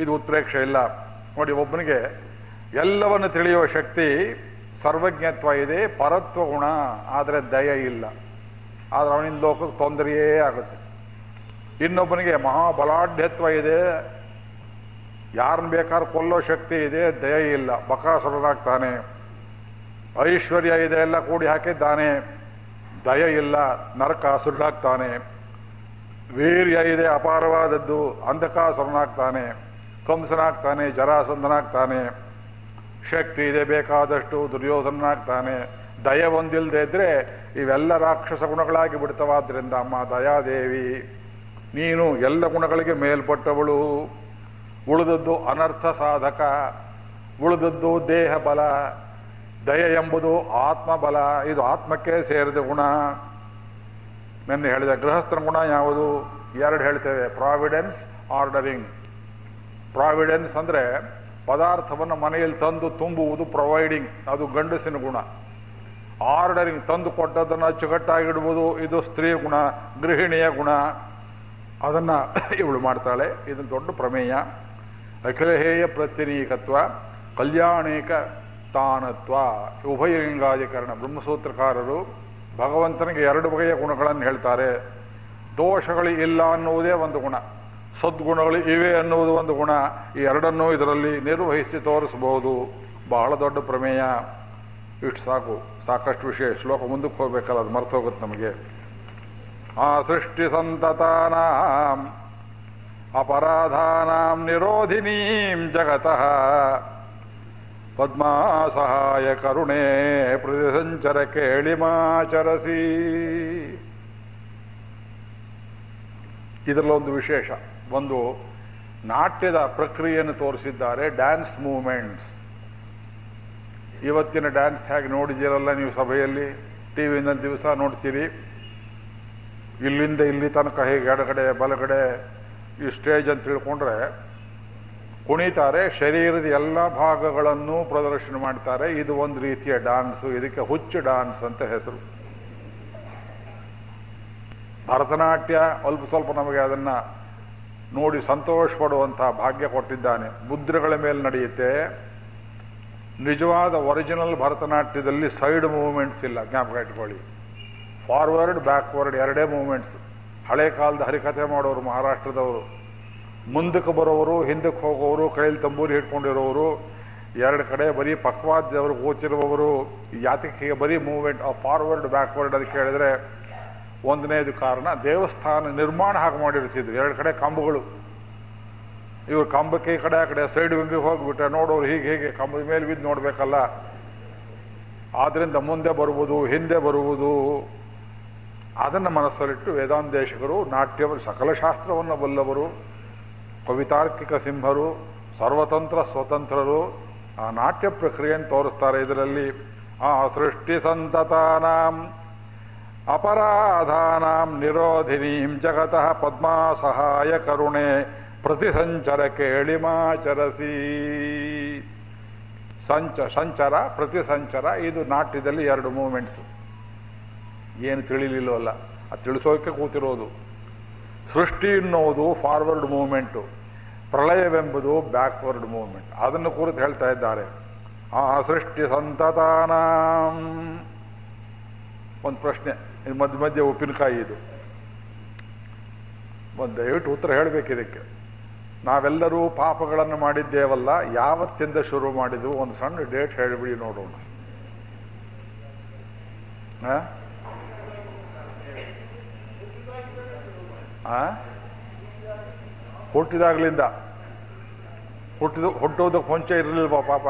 ಇದು ಉತ್ಪ್ರೇಕ್ಷೆ ಇಲ್ಲ. ನೋಡಿ, ಒಬ್ಬನಿಗೆ ಎಲ್ಲವನ್ನು ತಿಳಿಯುವ ಶಕ್ತಿ ಸರ್ವಜ್ಞತ್ವ ಇದೆ, ಪರತ್ವ ಗುಣ, ಆದರೆ ದಯ ಇಲ್ಲ. ಆದರೆ ಅವನಿಂದ ಲೋಕಕ್ಕೆ ತೊಂದರೆಯೇ ಆಗುತ್ತೆ. ಇನ್ನೊಬ್ಬನಿಗೆ ಮಹಾಬಲಾಢ್ಯತ್ವ ಇದೆ, ಯಾರನ್ನ ಬೇಕಾದ್ರೂ ಕೊಲ್ಲೋ ಶಕ್ತಿ ಇದೆ, ದಯ ಇಲ್ಲ. ಬಕಾಸುರನಾಗ್ತಾನೆ. ಐಶ್ವರ್ಯ ಇದೆ, ಎಲ್ಲ ಕೂಡಿ ಹಾಕಿದ್ದಾನೆ. ದಯ ಇಲ್ಲ ನರಕ ಸುಳ್ಳಾಗ್ತಾನೆ ವೀರ್ಯ ಇದೆ, ಅಪಾರವಾದದ್ದು, ಅಂಧಕಾಸುರನಾಗ್ತಾನೆ. ಕಂಸನಾಗ್ತಾನೆ ಜರಾಸಂಧನಾಗ್ತಾನೆ ಶಕ್ತಿ ಇದೆ ಬೇಕಾದಷ್ಟು ದುರ್ಯೋಧನಾಗ್ತಾನೆ ದಯ ಒಂದಿಲ್ಲದೆ ಇದ್ರೆ ಇವೆಲ್ಲ ರಾಕ್ಷಸ ಗುಣಗಳಾಗಿ ಬಿಡ್ತವಾದ್ರಿಂದ ಅಮ್ಮ ದಯಾದೇವಿ, ನೀನು ಎಲ್ಲ ಗುಣಗಳಿಗೆ ಮೇಲ್ಪಟ್ಟವಳು. ಉಳಿದದ್ದು ಅನರ್ಥ ಸಾಧಕ, ಉಳಿದದ್ದು ದೇಹ ಬಲ, ದಯ ಎಂಬುದು ಆತ್ಮಬಲ ಇದು ಆತ್ಮಕ್ಕೆ ಸೇರಿದ ಗುಣ. ನನ್ನ ಹೇಳಿದ ಗೃಹಸ್ಥನ ಗುಣ ಯಾವುದು? ಎರಡು ಹೇಳ್ತೇವೆ ಪ್ರಾವಿಡೆನ್ಸ್ ಆರ್ಡರಿಂಗ್ ಪ್ರಾವಿಡೆನ್ಸ್ ಅಂದರೆ ಪದಾರ್ಥವನ್ನು ಮನೆಯಲ್ಲಿ ತಂದು ತುಂಬುವುದು ಪ್ರೊವೈಡಿಂಗ್, ಅದು ಗಂಡಸಿನ ಗುಣ. ಆರ್ಡರಿಂಗ್, ತಂದು ಕೊಟ್ಟದನ್ನು ಅಚ್ಚುಕಟ್ಟಾಗಿಡುವುದು ಇದು ಸ್ತ್ರೀ ಗುಣ, ಗೃಹಿಣಿಯ ಗುಣ. ಅದನ್ನು ಇವಳು ಮಾಡ್ತಾಳೆ. ಇದು ದೊಡ್ಡ ಪ್ರಮೇಯ. ಅಖಿಲಹೇಯ ಪ್ರತ್ಯನೀಕತ್ವ, ಕಲ್ಯಾಣೇಕ ತಾನತ್ವ. ಉಭಯಲಿಂಗಾಧಿಕರಣ. ಬ್ರಹ್ಮಸೂತ್ರಕಾರರು ಭಗವಂತನಿಗೆ ಎರಡು ಬಗೆಯ ಗುಣಗಳನ್ನು ಹೇಳ್ತಾರೆ. ದೋಷಗಳು ಇಲ್ಲ ಅನ್ನುವುದೇ ಒಂದು ಗುಣ. ಸದ್ಗುಣಗಳು ಇವೆ ಅನ್ನುವುದು ಒಂದು ಗುಣ. ಈ ಎರಡನ್ನೂ ಇದರಲ್ಲಿ ನಿರ್ವಹಿಸಿ ತೋರಿಸಬಹುದು. ಬಹಳ ದೊಡ್ಡ ಪ್ರಮೇಯ. ಇಷ್ಟು ಸಾಕು. ಸಾಕಷ್ಟು ವಿಷಯ. ಶ್ಲೋಕ ಮುಂದಕ್ಕೆ ಹೋಗ್ಬೇಕಲ್ಲ, ಅದು ಮರ್ತು ಹೋಗುತ್ತೆ ನಮಗೆ. ಆ ಸೃಷ್ಟಿ ಸಂತತಾನ, ಅಪರಾಧಾನಾಂ ನಿರೋಧಿನೀಂ ಜಗತಃ. ಪದ್ಮಾ ಸಹಾಯ ಕರುಣೆ ಪ್ರತಿಸಂಚರ ಕೇಳಿಮಾಚರಸಿ ಇದರಲ್ಲೊಂದು ವಿಶೇಷ. ಒಂದು ನಾಟ್ಯದ ಪ್ರಕ್ರಿಯೆಯನ್ನು ತೋರಿಸಿದ್ದಾರೆ ಡ್ಯಾನ್ಸ್ ಮೂವ್ಮೆಂಟ್ಸ್ ಇವತ್ತಿನ ಡ್ಯಾನ್ಸ್ ಹೇಗೆ ನೋಡಿದ್ದೀರಲ್ಲ ನೀವು ಸಭೆಯಲ್ಲಿ ಟಿ ವಿನಲ್ಲಿ ದಿವಸ ನೋಡ್ತೀರಿ. ಇಲ್ಲಿಂದ ಇಲ್ಲಿ ತನಕ ಹೇಗೆ ಎಡಗಡೆ, ಬಲಗಡೆ, ಈ ಸ್ಟೇಜ್ ಅಂತ ತಿಳ್ಕೊಂಡ್ರೆ, ಕುಣಿತಾರೆ, ಶರೀರದ ಎಲ್ಲ ಭಾಗಗಳನ್ನು ಪ್ರದರ್ಶನ ಮಾಡ್ತಾರೆ. ಇದು ಒಂದು ರೀತಿಯ ಡಾನ್ಸು ಇದಕ್ಕೆ ಹುಚ್ಚು ಡಾನ್ಸ್ ಅಂತ ಹೆಸರು. ಭರತನಾಟ್ಯ, ಅಲ್ಪ ಸ್ವಲ್ಪ ನಮಗೆ ಅದನ್ನ ನೋಡಿ ಸಂತೋಷ ಪಡುವಂತಹ ಭಾಗ್ಯ ಕೊಟ್ಟಿದ್ದಾನೆ. ಮುದ್ರೆಗಳ ಮೇಲೆ ನಡೆಯುತ್ತೆ. ನಿಜವಾದ ಒರಿಜಿನಲ್ ಭರತನಾಟ್ಯದಲ್ಲಿ ಸೈಡ್ ಮೂವ್ಮೆಂಟ್ಸ್ ಇಲ್ಲ. ಜ್ಞಾಪಕ ಇಟ್ಕೊಳ್ಳಿ. ಫಾರ್ವರ್ಡ್ ಬ್ಯಾಕ್ವರ್ಡ್ ಎರಡೇ ಮೂವ್ಮೆಂಟ್ಸ್ ಹಳೆ ಕಾಲದ ಹರಿಕಥೆ ಮಾಡೋರು ಮಹಾರಾಷ್ಟ್ರದವರು. ಮುಂದಕ್ಕೆ ಬರೋರು, ಹಿಂದಕ್ಕೆ ಹೋಗೋರು, ಕೈಯಲ್ಲಿ ತಂಬೂರಿ ಹಿಡ್ಕೊಂಡಿರೋರು. ಎರಡು ಕಡೆ ಬರೀ ಪಕ್ವಾದ್ಯವರು ಕೂತಿರುವವರು ಯಾತಕ್ಕೆ ಬರೀ ಮೂವ್ಮೆಂಟ್ ಫಾರ್ವರ್ಡ್ ಬ್ಯಾಕ್ವರ್ಡ್ ಅದಕ್ಕೆ ಹೇಳಿದ್ರೆ ಒಂದನೇದು ಕಾರಣ ದೇವಸ್ಥಾನ ನಿರ್ಮಾಣ ಹಾಗೆ ಮಾಡಿರ್ತಿದ್ರು. ಎರಡು ಕಡೆ ಕಂಬಗಳು. ಇವರು ಕಂಬಕ್ಕೆ ಈ ಕಡೆ, ಆ ಕಡೆ ಸೈಡ್ ವಿಂಗಿಗೆ ಹೋಗ್ಬಿಟ್ರೆ ನೋಡೋರು ಹೀಗೆ ಹೀಗೆ ಕಂಬದ ಮೇಲೆ ಬಿದ್ದು ನೋಡ್ಬೇಕಲ್ಲ. ಆದ್ರಿಂದ ಮುಂದೆ ಬರುವುದು, ಹಿಂದೆ ಬರುವುದು. ಅದನ್ನು ಮನಸ್ಸಲ್ಲಿಟ್ಟು ವೇದಾಂತೇಶಕರು ನಾಟ್ಯವರು ಸಕಲ ಶಾಸ್ತ್ರವನ್ನು ಬಲ್ಲವರು, ಕವಿತಾರ್ಕಿಕ ಸಿಂಹರು, ಸರ್ವತಂತ್ರ ಸ್ವತಂತ್ರರು, ಆ ನಾಟ್ಯ ಪ್ರಕ್ರಿಯೆಯನ್ನು ತೋರಿಸ್ತಾರೆ. ಇದರಲ್ಲಿ, ಆ ಸೃಷ್ಟಿ ಸಂತತಾನಾಂ ಅಪರಾಧಾನಾಂ ನಿರೋಧಿನೀಂ ಜಗತಃ ಪದ್ಮಾ ಸಹಾಯ ಕರುಣೆ ಪ್ರತಿಸಂಚರ ಕೇಳಿಮಾಚರಸಿ. ಸಂಚ, ಸಂಚರ ಪ್ರತಿ ಸಂಚರ ಇದು ನಾಟ್ಯದಲ್ಲಿ ಎರಡು ಮೂಮೆಂಟ್ಸು ಏನು ತಿಳಿಲಿಲ್ಲವಲ್ಲ ಅದು ತಿಳಿಸೋಕೆ ಕೂತಿರೋದು. ಸೃಷ್ಟಿ ಎನ್ನುವುದು ಫಾರ್ವರ್ಡ್ ಮೂಮೆಂಟು ಪ್ರಳಯವೆಂಬುದು ಬ್ಯಾಕ್ವರ್ಡ್ ಮೂಮೆಂಟ್ ಅದನ್ನು ಕುರಿತು ಹೇಳ್ತಾ ಇದ್ದಾರೆ. ಆ ಸೃಷ್ಟಿ ಸಂತತಾನಾಂ. ಒಂದು ಪ್ರಶ್ನೆ. ಮಧ್ಯ ಮಧ್ಯೆ ಉಪ್ಪಿನಕಾಯಿ ಇದು. ಒಂದು ದಯವಿಟ್ಟು ಉತ್ತರ ಹೇಳಬೇಕು ಇದಕ್ಕೆ. ನಾವೆಲ್ಲರೂ ಪಾಪಗಳನ್ನು ಮಾಡಿದ್ದೇವಲ್ಲ, ಯಾವತ್ತಿಂದ ಶುರು ಮಾಡಿದ್ವು? ಒಂದು ಸಣ್ಣ ಡೇಟ್ ಹೇಳಿಬಿಡಿ ನೋಡೋಣ? ಹುಟ್ಟಿದಾಗ್ಲಿಂದ. ಹುಟ್ಟಿದ ಹುಟ್ಟೋದಕ್ಕೆ ಮುಂಚೆ ಇರಲಿಲ್ವಾ ಪಾಪ?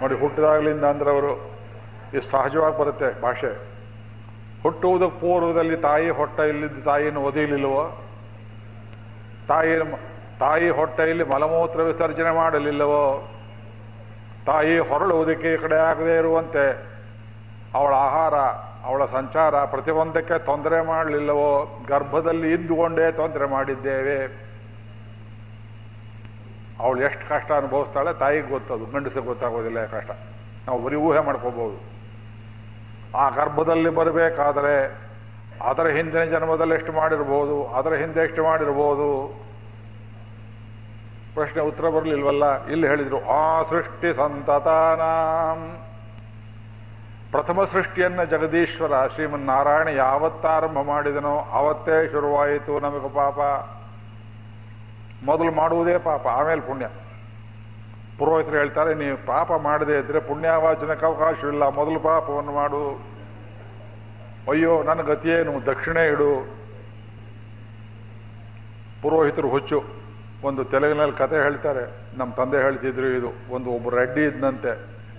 ನೋಡಿ, ಹುಟ್ಟಿದಾಗಲಿಂದ ಅಂದ್ರೆ ಅವರು ಇದು ಸಹಜವಾಗಿ ಬರುತ್ತೆ ಭಾಷೆ. ಹುಟ್ಟುವುದಕ್ಕೆ ಪೂರ್ವದಲ್ಲಿ ತಾಯಿ ಹೊಟ್ಟೆ ಇಲ್ಲಿದ್ದ ತಾಯಿಯನ್ನು ಒದಿಲಿಲ್ವೋ ತಾಯಿ ತಾಯಿ ಹೊಟ್ಟೆಯಲ್ಲಿ ಮಲಮೂತ್ರ ವಿಸರ್ಜನೆ ಮಾಡಲಿಲ್ಲವೋ? ತಾಯಿ ಹೊರಳುವುದಕ್ಕೆ ಈ ಕಡೆ ಆಗದೇ ಇರುವಂತೆ ಅವಳ ಆಹಾರ, ಅವಳ ಸಂಚಾರ ಪ್ರತಿಯೊಂದಕ್ಕೆ ತೊಂದರೆ ಮಾಡಲಿಲ್ಲವೋ? ಗರ್ಭದಲ್ಲಿ ಇದ್ದುಕೊಂಡೇ ತೊಂದರೆ ಮಾಡಿದ್ದೇವೆ. ಅವಳು ಎಷ್ಟು ಕಷ್ಟ ಅನುಭವಿಸ್ತಾಳೆ ತಾಯಿಗೆ ಗೊತ್ತದು, ಗಂಡಸಿಗೆ ಗೊತ್ತಾಗೋದಿಲ್ಲ ಕಷ್ಟ. ನಾವು ಬರೀ ಊಹೆ ಮಾಡ್ಕೋಬಹುದು ಆ ಗರ್ಭದಲ್ಲಿ ಬರಬೇಕಾದರೆ ಅದರ ಹಿಂದಿನ ಜನ್ಮದಲ್ಲಿ ಎಷ್ಟು ಮಾಡಿರ್ಬೋದು, ಅದರ ಹಿಂದೆ ಎಷ್ಟು ಮಾಡಿರ್ಬೋದು? ಪ್ರಶ್ನೆ ಉತ್ತರ ಬರಲಿಲ್ವಲ್ಲ? ಇಲ್ಲಿ ಹೇಳಿದ್ರು, ಆ ಸೃಷ್ಟಿ ಸಂತತಾನಾಂ. ಪ್ರಥಮ ಸೃಷ್ಟಿಯನ್ನ ಜಗದೀಶ್ವರ ಶ್ರೀಮನ್ನಾರಾಯಣ ಯಾವತ್ತಾರಂಭ ಮಾಡಿದನೋ ಅವತ್ತೇ ಶುರುವಾಯಿತು ನಮಗೆ ಪಾಪ. ಮೊದಲು ಮಾಡುವುದೇ ಪಾಪ, ಆಮೇಲೆ ಪುಣ್ಯ. ಪುರೋಹಿತರು ಹೇಳ್ತಾರೆ ನೀವು ಪಾಪ ಮಾಡದೇ ಇದ್ರೆ ಪುಣ್ಯಾವಾಚನಕ್ಕೆ ಅವಕಾಶವಿಲ್ಲ ಮೊದಲು ಪಾಪವನ್ನು ಮಾಡು. ಅಯ್ಯೋ, ನನ್ನ ಗತಿಯೇನು? ದಕ್ಷಿಣೆ ಇಡು. ಪುರೋಹಿತರು ಹುಚ್ಚು. ಒಂದು ತೆಲುಗಿನಲ್ಲಿ ಕತೆ ಹೇಳ್ತಾರೆ, ನಮ್ಮ ತಂದೆ ಹೇಳ್ತಿದ್ರು ಇದು, ಒಂದು ಒಬ್ಬ ರೆಡ್ಡಿ ಇದ್ದಂತೆ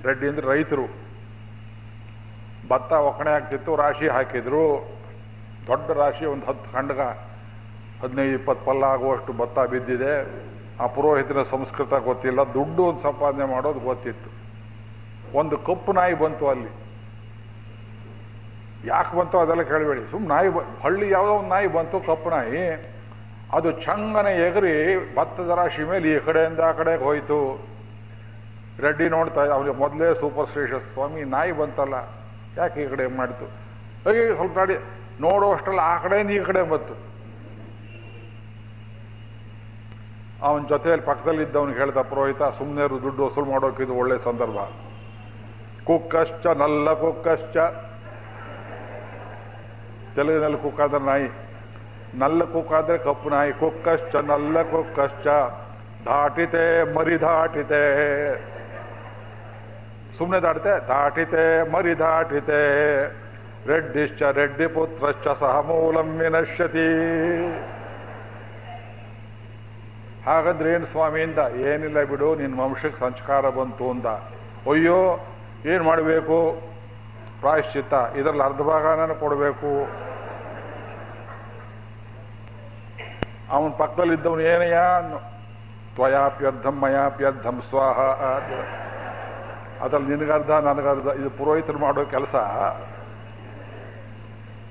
ರೆಡ್ಡಿ ಅಂದ್ರೆ ರೈತರು. ಭತ್ತ ಒಕ್ಕಣೆ ಆಗ್ತಿತ್ತು, ರಾಶಿ ಹಾಕಿದ್ರು. ದೊಡ್ಡ ರಾಶಿ, ಒಂದು ಹತ್ತು ಖಂಡಗ ಹದಿನೈದು, ಇಪ್ಪತ್ತು ಪಲ್ಲ ಆಗುವಷ್ಟು ಭತ್ತ ಬಿದ್ದಿದೆ. ಆ ಪುರೋಹಿತನ ಸಂಸ್ಕೃತ ಗೊತ್ತಿಲ್ಲ. ದುಡ್ಡು ಒಂದು ಸಂಪಾದನೆ ಮಾಡೋದು ಗೊತ್ತಿತ್ತು. ಒಂದು ಕಪ್ಪು ನಾಯಿ ಬಂತು ಅಲ್ಲಿ. ಯಾಕೆ ಬಂತು ಅದೆಲ್ಲ ಕೇಳಬೇಡಿ. ಸುಮ್ಮನೆ ನಾಯಿ ಹಳ್ಳಿ ಯಾವುದೋ ಒಂದು ನಾಯಿ ಬಂತು, ಕಪ್ಪು ನಾಯಿ. ಅದು ಚಂಗನೆ ಎಗರಿ ಭತ್ತದ ರಾಶಿ ಮೇಲೆ ಈ ಕಡೆಯಿಂದ ಆ ಕಡೆಗೆ ಹೋಯ್ತು. ರೆಡ್ಡಿ ನೋಡ್ತಾ ಅವನಿಗೆ ಮೊದಲೇ ಸೂಪರ್ ಸ್ಟೇಷಸ್ ಸ್ವಾಮಿ, ನಾಯಿ ಬಂತಲ್ಲ. ಯಾಕೆ ಈ ಕಡೆ ಮಾಡಿತು ಅಯ್ಯೋ, ಸ್ವಲ್ಪ ನೋಡೋ ಅಷ್ಟೆಲ್ಲ ಆ ಕಡೆಯಿಂದ ಈ ಕಡೆ ಬಂತು. ಅವನ ಜೊತೆಯಲ್ಲಿ ಪಕ್ಕದಲ್ಲಿದ್ದವನಿಗೆ ಹೇಳ್ದ, ಪುರೋಹಿತ ಸುಮ್ಮನೆ ದುಡ್ಡು ವಸೂಲು ಮಾಡೋಕೆ ಇದು ಒಳ್ಳೆ ಸಂದರ್ಭ. ಕುಕ್ಕಶ್ಚ, ನಲ್ಲ ಕುಕ್ಕಶ್ಚ. ತೆಲುಗಿನಲ್ಲಿ ಕುಕ್ಕಾದ ನಾಯಿ. ನಲ್ಲ ಕುಕ್ಕಾದ್ರೆ ಕಪ್ಪು ನಾಯಿ. ಕುಕ್ಕಶ್ಚ, ನಲ್ಲ ಕುಕ್ಕಶ್ಚ. ದಾಟಿತೆ, ಮರಿ ದಾಟಿತೆ. ಸುಮ್ಮನೆ ದಾಟಿತೆ? ದಾಟಿತೆ, ಮರಿ ದಾಟಿತೆ. ರೆಡ್ಡಿಶ್ಚ, ರೆಡ್ಡಿ ಪುತ್ರಶ್ಚ, ಸಹ ಮೂಲಂ ವಿನಶ್ಯತಿ. ಹಾಗಂದ್ರೆ ಏನು ಸ್ವಾಮಿಯಿಂದ? ಏನಿಲ್ಲ ಬಿಡು ನಿನ್ನ ವಂಶಕ್ಕೆ ಸಂಸ್ಕಾರ ಬಂತು ಅಂದ. ಅಯ್ಯೋ, ಏನು ಮಾಡಬೇಕು? ಪ್ರಾಯಶ್ಚಿತ್ತ. ಇದರಲ್ಲಿ ಅರ್ಧ ಭಾಗನ ಕೊಡಬೇಕು. ಅವನ ಪಕ್ಕದಲ್ಲಿದ್ದವನು ಏನಯ್ಯ? ತ್ವಯಾಪ್ಯರ್ಧಂ ಮಯಾಪ್ಯರ್ಧಂ ಸ್ವಾಹ. ಅದ್ರಲ್ಲಿ ನಿನಗರ್ಧ, ನನಗರ್ಧ, ಇದು ಪುರೋಹಿತರು ಮಾಡೋ ಕೆಲಸ.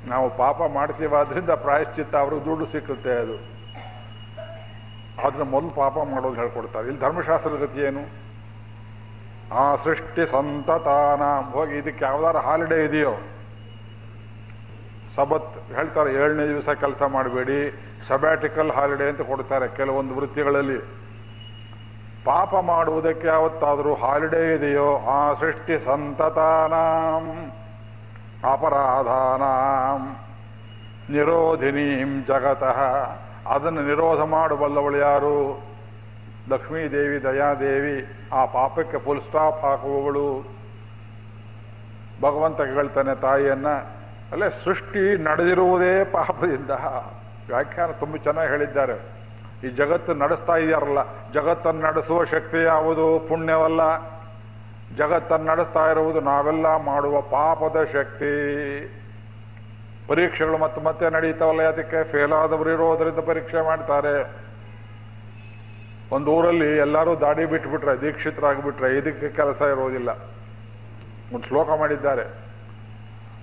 ನಾವು ಪಾಪ ಮಾಡ್ತೀವಾದ್ರಿಂದ ಪ್ರಾಯಶ್ಚಿತ್ತ ಅವ್ರಿಗೆ ದುಡ್ಡು ಸಿಕ್ಕುತ್ತೆ ಅದು. ಆದ್ರೆ ಮೊದಲು ಪಾಪ ಮಾಡೋದು ಹೇಳ್ಕೊಡ್ತಾರೆ. ಇಲ್ಲಿ ಧರ್ಮಶಾಸ್ತ್ರದ ಗತಿ ಏನು? ಆ ಸೃಷ್ಟಿ ಸಂತತಾನ. ಹೋಗಿ ಇದಕ್ಕೆ ಯಾವ್ದಾರು ಹಾಲಿಡೇ ಇದೆಯೋ? ಸಬತ್ ಹೇಳ್ತಾರೆ, ಏಳನೇ ದಿವಸ ಕೆಲಸ ಮಾಡಬೇಡಿ ಸಬ್ಯಾಟಿಕಲ್ ಹಾಲಿಡೇ ಅಂತ ಕೊಡ್ತಾರೆ ಕೆಲವೊಂದು ವೃತ್ತಿಗಳಲ್ಲಿ. ಪಾಪ ಮಾಡುವುದಕ್ಕೆ ಯಾವತ್ತಾದರೂ ಹಾಲಿಡೇ ಇದೆಯೋ, ಆ ಸೃಷ್ಟಿ ಸಂತತಾನಾಂ, ಅಪರಾಧಾನಾಂ, ನಿರೋಧಿನೀಂ ಜಗತಃ. ಅದನ್ನು ನಿರೋಧ ಮಾಡಬಲ್ಲವಳು ಯಾರು? ಲಕ್ಷ್ಮೀದೇವಿ, ದಯಾದೇವಿ, ಆ ಪಾಪಕ್ಕೆ ಫುಲ್ ಸ್ಟಾಪ್ ಹಾಕುವವಳು. ಭಗವಂತ ಹೇಳ್ತಾನೆ ತಾಯಿಯನ್ನ, ಅಲ್ಲೇ ಸೃಷ್ಟಿ ನಡೆದಿರುವುದೇ ಪಾಪದಿಂದ. ವ್ಯಾಖ್ಯಾನ ತುಂಬ ಚೆನ್ನಾಗಿ ಹೇಳಿದ್ದಾರೆ. ಈ ಜಗತ್ತು ನಡೆಸ್ತಾ ಇದ್ದಾರಲ್ಲ ಜಗತ್ತನ್ನು ನಡೆಸುವ ಶಕ್ತಿ ಯಾವುದು? ಪುಣ್ಯವಲ್ಲ. ಜಗತ್ತನ್ನು ನಡೆಸ್ತಾ ಇರುವುದು ನಾವೆಲ್ಲ ಮಾಡುವ ಪಾಪದ ಶಕ್ತಿ. ಪರೀಕ್ಷೆಗಳು ಮತ್ತೆ ಮತ್ತೆ ನಡೀತಾವಲ್ಲ ಅದಕ್ಕೆ ಫೇಲ್ ಆದವರು ಇರೋದರಿಂದ ಪರೀಕ್ಷೆ ಮಾಡ್ತಾರೆ. ಒಂದು ಊರಲ್ಲಿ ಎಲ್ಲರೂ ದಾಡಿ ಬಿಟ್ಬಿಟ್ರೆ, ದೀಕ್ಷಿತರಾಗ್ಬಿಟ್ರೆ, ಇದಕ್ಕೆ ಕೆಲಸ ಇರೋದಿಲ್ಲ ಒಂದು ಶ್ಲೋಕ ಮಾಡಿದ್ದಾರೆ.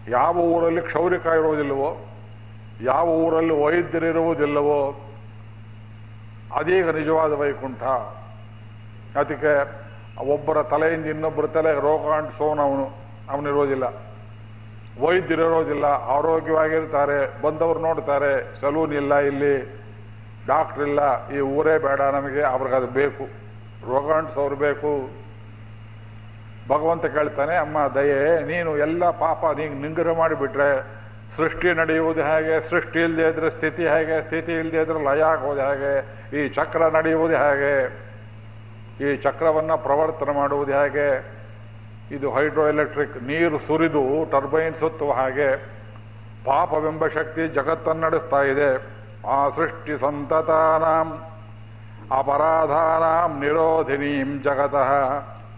ಯಾವ ಊರಲ್ಲಿ ಕ್ಷೌರಿಕ ಇರುವುದಿಲ್ಲವೋ, ಯಾವ ಊರಲ್ಲಿ ವೈದ್ಯರಿರುವುದಿಲ್ಲವೋ ಅದೀಗ ನಿಜವಾದ ವೈಕುಂಠ. ಅದಕ್ಕೆ ಒಬ್ಬರ ತಲೆಯಿಂದ ಇನ್ನೊಬ್ಬರ ತಲೆಗೆ ರೋಗ ಅಂಟಿಸೋನು ಅವನು ಅವನಿರೋದಿಲ್ಲ ವೈದ್ಯರಿರೋದಿಲ್ಲ, ಆರೋಗ್ಯವಾಗಿರ್ತಾರೆ, ಬಂದವರು ನೋಡ್ತಾರೆ, ಸಲೂನ್ ಇಲ್ಲ ಇಲ್ಲಿ, ಡಾಕ್ಟರ್ ಇಲ್ಲ, ಈ ಊರೇ ಬೇಡ ನಮಗೆ, ಅವ್ರಿಗೆ ಅದು ಬೇಕು. ರೋಗ ಅಂಟಿಸೋರು ಬೇಕು. ಭಗವಂತ ಕೇಳ್ತಾನೆ, ಅಮ್ಮ ದಯೆ, ನೀನು ಎಲ್ಲ ಪಾಪ ನೀನು ನಿಂಗರ ಮಾಡಿಬಿಟ್ರೆ, ಸೃಷ್ಟಿ ನಡೆಯುವುದು ಹೇಗೆ, ಸೃಷ್ಟಿ ಇಲ್ಲದೆ ಇದ್ರೆ ಸ್ಥಿತಿ ಹೇಗೆ, ಸ್ಥಿತಿ ಇಲ್ಲದೆ ಇದ್ರೆ ಲಯ ಆಗೋದು ಹೇಗೆ, ಈ ಚಕ್ರ ನಡೆಯುವುದು ಹೇಗೆ, ಈ ಚಕ್ರವನ್ನು ಪ್ರವರ್ತನ ಮಾಡುವುದು ಹೇಗೆ ಇದು ಹೈಡ್ರೋ ಎಲೆಕ್ಟ್ರಿಕ್ ನೀರು ಸುರಿದು ಟರ್ಬೈನ್ ಸುತ್ತುವ ಹಾಗೆ ಪಾಪವೆಂಬ ಶಕ್ತಿ ಜಗತ್ತನ್ನು ನಡೆಸ್ತಾ ಇದೆ. ಆ ಸೃಷ್ಟಿ ಸಂತತಾನಾಂ, ಅಪರಾಧಾನಾಂ ನಿರೋಧಿನೀಂ ಜಗತಃ.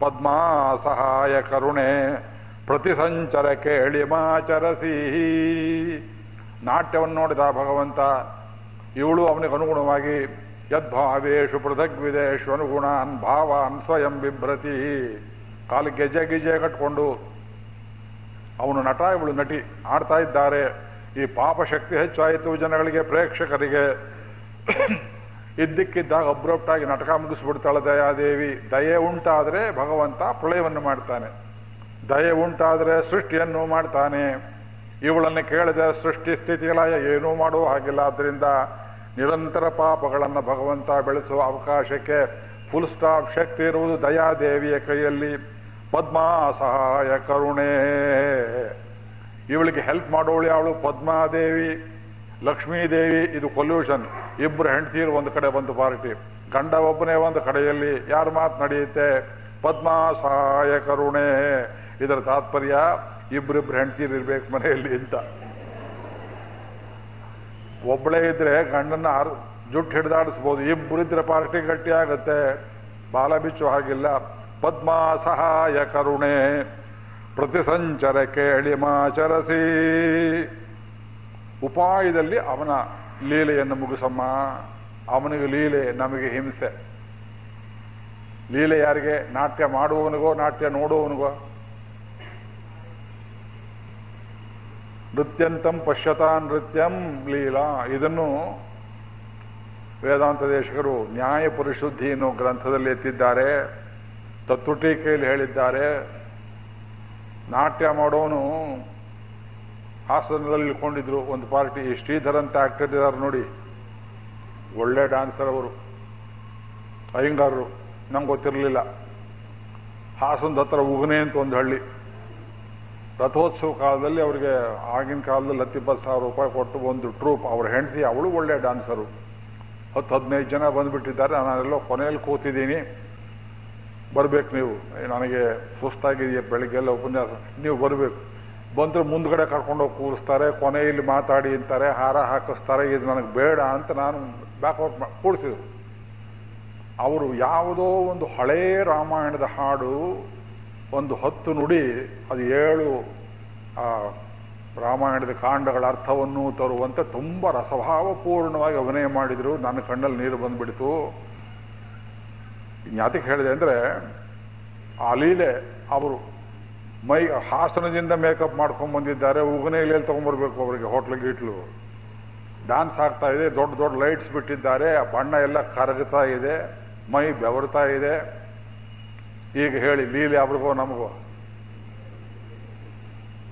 ಪದ್ಮಾ ಸಹಾಯ ಕರುಣೆ ಪ್ರತಿಸಂಚರ ಕೇಳಿಮಾಚರಸಿ ನಾಟ್ಯವನ್ನು ನೋಡಿದ ಭಗವಂತ, ಇವಳು ಅವನಿಗೆ ಅನುಗುಣವಾಗಿ ಯದ್ಭಾವೇಶು ಪೃಥಗ್ವಿದೇಶು ಅನುಗುಣಾನ್ ಭಾವಾನ್ ಸ್ವಯಂ ಬಿಭ್ರತಿ. ಕಾಲು ಗೆಜ್ಜೆ ಗಿಜೆ ಕಟ್ಕೊಂಡು ಅವನು ನಟ, ಇವಳು ನಟಿ ಆಡ್ತಾ ಇದ್ದಾರೆ. ಈ ಪಾಪ ಶಕ್ತಿ ಹೆಚ್ಚಾಯಿತು ಜನಗಳಿಗೆ, ಪ್ರೇಕ್ಷಕರಿಗೆ. ಇದ್ದಕ್ಕಿದ್ದಾಗ ಅಬ್ರಪ್ಟಾಗಿ ನಟಕ ಮುಗಿಸ್ಬಿಡ್ತಾಳೆ ದಯಾದೇವಿ. ದಯೆ ಉಂಟಾದರೆ ಭಗವಂತ ಪ್ರಳಯವನ್ನು ಮಾಡ್ತಾನೆ. ದಯೆ ಉಂಟಾದರೆ ಸೃಷ್ಟಿಯನ್ನು ಮಾಡ್ತಾನೆ. ಇವಳನ್ನು ಕೇಳಿದ ಸೃಷ್ಟಿ ಸ್ಥಿತಿ ಲಯ ಏನೂ ಮಾಡುವ ಹಾಗಿಲ್ಲ. ಆದ್ದರಿಂದ ನಿರಂತರ ಪಾಪಗಳನ್ನು ಭಗವಂತ ಬೆಳೆಸುವ ಅವಕಾಶಕ್ಕೆ ಫುಲ್ ಸ್ಟಾಪ್ ಶಕ್ತಿ ಇರುವುದು ದಯಾದೇವಿಯ ಕೈಯಲ್ಲಿ. ಪದ್ಮಾ ಸಹಾಯ ಕರುಣೆ. ಇವಳಿಗೆ ಹೆಲ್ಪ್ ಮಾಡೋಳಿ ಅವಳು ಪದ್ಮಾದೇವಿ, ಲಕ್ಷ್ಮೀದೇವಿ, ಇದು ಕೊಲ್ಯೂಷನ್ ಇಬ್ಬರು ಹೆಂಡತಿಯರು ಒಂದು ಕಡೆ ಒಂದು ಪಾರ್ಟಿ. ಗಂಡ ಒಬ್ಬನೇ ಒಂದು ಕಡೆಯಲ್ಲಿ, ಯಾರ ಮಾತು ನಡೆಯುತ್ತೆ? ಪದ್ಮ ಸಹಾಯ ಕರುಣೆ. ಇದರ ತಾತ್ಪರ್ಯ ಇಬ್ಬರಿಬ್ರು ಹೆಂಡತಿಯರು ಇರ್ಬೇಕು ಮನೆಯಲ್ಲಿ ಅಂತ. ಒಬ್ಬಳೇ ಇದ್ರೆ ಗಂಡನ್ನ ಆರ್- ಜುಟ್ಟು ಹಿಡಿದಾಡಿಸ್ಬೋದು. ಇಬ್ಬರಿದ್ರೆ ಪಾರ್ಟಿ ಗಟ್ಟಿ ಆಗುತ್ತೆ. ಬಾಲ ಬಿಚ್ಚು ಹಾಗಿಲ್ಲ. ಪದ್ಮಾ ಸಹಾಯ ಕರುಣೆ ಪ್ರತಿ ಸಂಚರ ಕೇಳಿ ಮಾಚರಸಿ. ಉಪಾಯದಲ್ಲಿ ಅವನ ಲೀಲೆಯನ್ನು ಮುಗಿಸಮ್ಮ. ಅವನಿಗೆ ಲೀಲೆ ನಮಗೆ ಹಿಂಸೆ. ಲೀಲೆ ಯಾರಿಗೆ? ನಾಟ್ಯ ಮಾಡುವವನಿಗೋ, ನಾಟ್ಯ ನೋಡುವವನಿಗೋ? ನೃತ್ಯಂತಂ ಪಶ್ಯತಾ ನೃತ್ಯಂ ಲೀಲಾ. ಇದನ್ನು ವೇದಾಂತ ದೇಶಕರು ನ್ಯಾಯ ಪರಿಶುದ್ಧಿ ಎನ್ನುವ ಗ್ರಂಥದಲ್ಲಿ ಎತ್ತಿದ್ದಾರೆ. ತತ್ವಟೀಕೆಯಲ್ಲಿ ಹೇಳಿದ್ದಾರೆ, ನಾಟ್ಯ ಮಾಡೋನು ಹಾಸನದಲ್ಲಿ ಇಳ್ಕೊಂಡಿದ್ರು. ಒಂದು ಪಾರ್ಟಿ ಶ್ರೀಧರ್ ಅಂತ ಆಕ್ಟರ್ ಇದ್ದಾರೆ ನೋಡಿ. ಒಳ್ಳೆ ಡ್ಯಾನ್ಸರ್ ಅವರು, ಅಯ್ಯಂಗಾರರು, ನಂಗೆ ಗೊತ್ತಿರಲಿಲ್ಲ. ಹಾಸನದ ಹತ್ರ ಉಗನೆ ಅಂತ ಒಂದು ಹಳ್ಳಿ. ರಥೋತ್ಸವ ಕಾಲದಲ್ಲಿ ಅವರಿಗೆ ಆಗಿನ ಕಾಲದಲ್ಲಿ ಹತ್ತಿಪ್ಪತ್ತು ಸಾವಿರ ರೂಪಾಯಿ ಕೊಟ್ಟು ಒಂದು ಟ್ರೂಪ್ ಅವ್ರ ಹೆಂಡತಿ, ಅವಳು ಒಳ್ಳೆ ಡ್ಯಾನ್ಸರು ಹತ್ತು ಹದಿನೈದು ಜನ ಬಂದುಬಿಟ್ಟಿದ್ದಾರೆ. ನಾನೆಲ್ಲೋ ಕೊನೆಯಲ್ಲಿ ಕೂತಿದ್ದೀನಿ. ಬರ್ಬೇಕು ನೀವು. ನನಗೆ ಸುಸ್ತಾಗಿದೆಯಾ ಬೆಳಿಗ್ಗೆಲ್ಲ ಉಪನ್ಯಾಸ. ನೀವು ಬರಬೇಕು. ಬಂದರೆ ಮುಂದ್ಗಡೆ ಕರ್ಕೊಂಡೋಗಿ ಕೂರಿಸ್ತಾರೆ, ಕೊನೆಯಲ್ಲಿ ಮಾತಾಡಿ ಅಂತಾರೆ, ಹಾರ ಹಾಕಿಸ್ತಾರೆ, ಇದು ನನಗೆ ಬೇಡ ಅಂತ ನಾನು ಬ್ಯಾಕ್ಔಟ್ ಕೂಡಿಸಿದ್ರು ಅವರು ಯಾವುದೋ ಒಂದು ಹಳೇ ರಾಮಾಯಣದ ಹಾಡು, ಒಂದು ಹತ್ತು ನುಡಿ, ಅದು ಏಳು, ಆ, ರಾಮಾಯಣದ ಕಾಂಡಗಳ ಅರ್ಥವನ್ನು ತರುವಂತೆ ತುಂಬ ರಸಭಾವಪೂರ್ಣವಾಗಿ ಅಭಿನಯ ಮಾಡಿದರು. ನನ್ನ ಕಣ್ಣಲ್ಲಿ ನೀರು ಬಂದ್ಬಿಡ್ತು. ಯಾತಕ್ಕೆ ಹೇಳಿದೆ ಅಂದರೆ ಆ ಲೀಲೆ ಅವರು ಮೈ ಹಾಸನದಿಂದ ಮೇಕಪ್ ಮಾಡ್ಕೊಂಡು ಬಂದಿದ್ದಾರೆ ಉಗನೆಯಲ್ಲಿ ತಗೊಂಡ್ಬರ್ಬೇಕು ಅವರಿಗೆ ಹೋಟ್ಲು ಗೀಟ್ಲು ಡಾನ್ಸ್ ಆಗ್ತಾ ಇದೆ, ದೊಡ್ಡ ದೊಡ್ಡ ಲೈಟ್ಸ್ ಬಿಟ್ಟಿದ್ದಾರೆ, ಆ ಬಣ್ಣ ಎಲ್ಲ ಕರಗ್ತಾ ಇದೆ, ಮೈ ಬೆವರ್ತಾ ಇದೆ. ಈಗ ಹೇಳಿ, ಲೀಲೆ ಅವ್ರಿಗೋ ನಮಗೋ?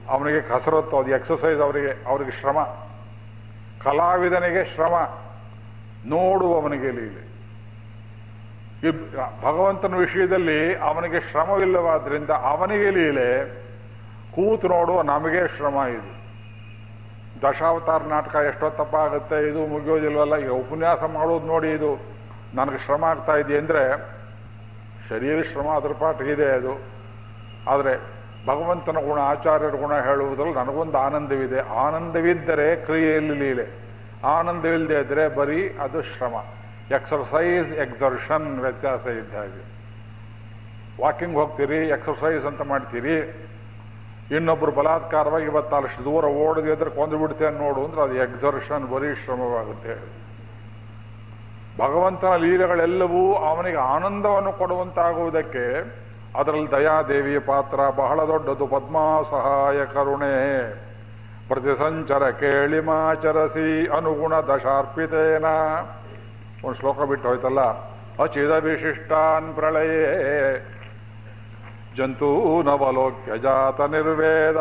ಅವನಿಗೆ ಕಸರತ್ತು, ಅದು ಎಕ್ಸಸೈಸ್ ಅವರಿಗೆ ಅವರಿಗೆ ಶ್ರಮ. ಕಲಾವಿದನಿಗೆ ಶ್ರಮ. ನೋಡುವವನಿಗೆ ಲೀಲೆ. ಭಗವಂತನ ವಿಷಯದಲ್ಲಿ ಅವನಿಗೆ ಶ್ರಮವಿಲ್ಲವಾದ್ರಿಂದ ಅವನಿಗೆ ಲೀಲೆ, ಕೂತು ನೋಡುವ ನಮಗೆ ಶ್ರಮ ಇದು. ದಶಾವತಾರ ನಾಟಕ ಎಷ್ಟೊತ್ತಪ್ಪ ಆಗುತ್ತೆ, ಇದು ಮುಗಿಯೋದಿಲ್ವಲ್ಲ, ಈಗ ಉಪನ್ಯಾಸ ಮಾಡೋದು ನೋಡಿ ಇದು. ನನಗೆ ಶ್ರಮ ಆಗ್ತಾ ಇದೆ ಅಂದರೆ, ಶರೀರ ಶ್ರಮ ಅದರ ಇದೆ ಅದು. ಆದರೆ ಭಗವಂತನ ಗುಣ, ಆಚಾರ್ಯರ ಗುಣ ಹೇಳುವುದರಲ್ಲಿ ನನಗೊಂದು ಆನಂದವಿದೆ. ಆನಂದವಿದ್ದರೆ ಕ್ರಿಯೆಯಲ್ಲಿ ಲೀಲೆ. ಆನಂದವಿಲ್ಲದೆ ಇದ್ದರೆ ಬರೀ ಅದು ಶ್ರಮ. ಎಕ್ಸರ್ಸೈಸ್ ಎಕ್ಸರ್ಷನ್ ವ್ಯತ್ಯಾಸ ಇದ್ದ ಹಾಗೆ. ವಾಕಿಂಗ್ ಹೋಗ್ತೀರಿ ಎಕ್ಸರ್ಸೈಸ್ ಅಂತ ಮಾಡ್ತೀರಿ. ಇನ್ನೊಬ್ರು ಬಲಾತ್ಕಾರವಾಗಿ ಇವತ್ತಷ್ಟು ದೂರ ಓಡದಿದ್ರೆ ಕೊಂದು ಬಿಡ್ತೇನೆ ನೋಡು ಅಂದ್ರೆ ಅದು ಎಕ್ಸರ್ಷನ್ ಬರೀ ಶ್ರಮವಾಗುತ್ತೆ. ಭಗವಂತನ ಲೀಲೆಗಳೆಲ್ಲವೂ ಅವನಿಗೆ ಆನಂದವನ್ನು ಕೊಡುವಂತಾಗುವುದಕ್ಕೆ ಅದರಲ್ಲಿ ದಯಾದೇವಿಯ ಪಾತ್ರ ಬಹಳ ದೊಡ್ಡದು. ಪದ್ಮಾ ಸಹಾಯ ಕರುಣೆ. ಪ್ರತಿ ಸಂಚರ ಕೇಳಿಮಾಚರಸಿ ಅನುಗುಣ ದಶಾರ್ಪಿತೇನ. ಒಂದು ಶ್ಲೋಕ ಬಿಟ್ಟು ಹೋಯ್ತಲ್ಲ? ಅಚಿದ ವಿಶಿಷ್ಟಾನ್ ಜಂತೂ ನವಲೋಕ್ಯ ಜಾತ ನಿರ್ವೇದ.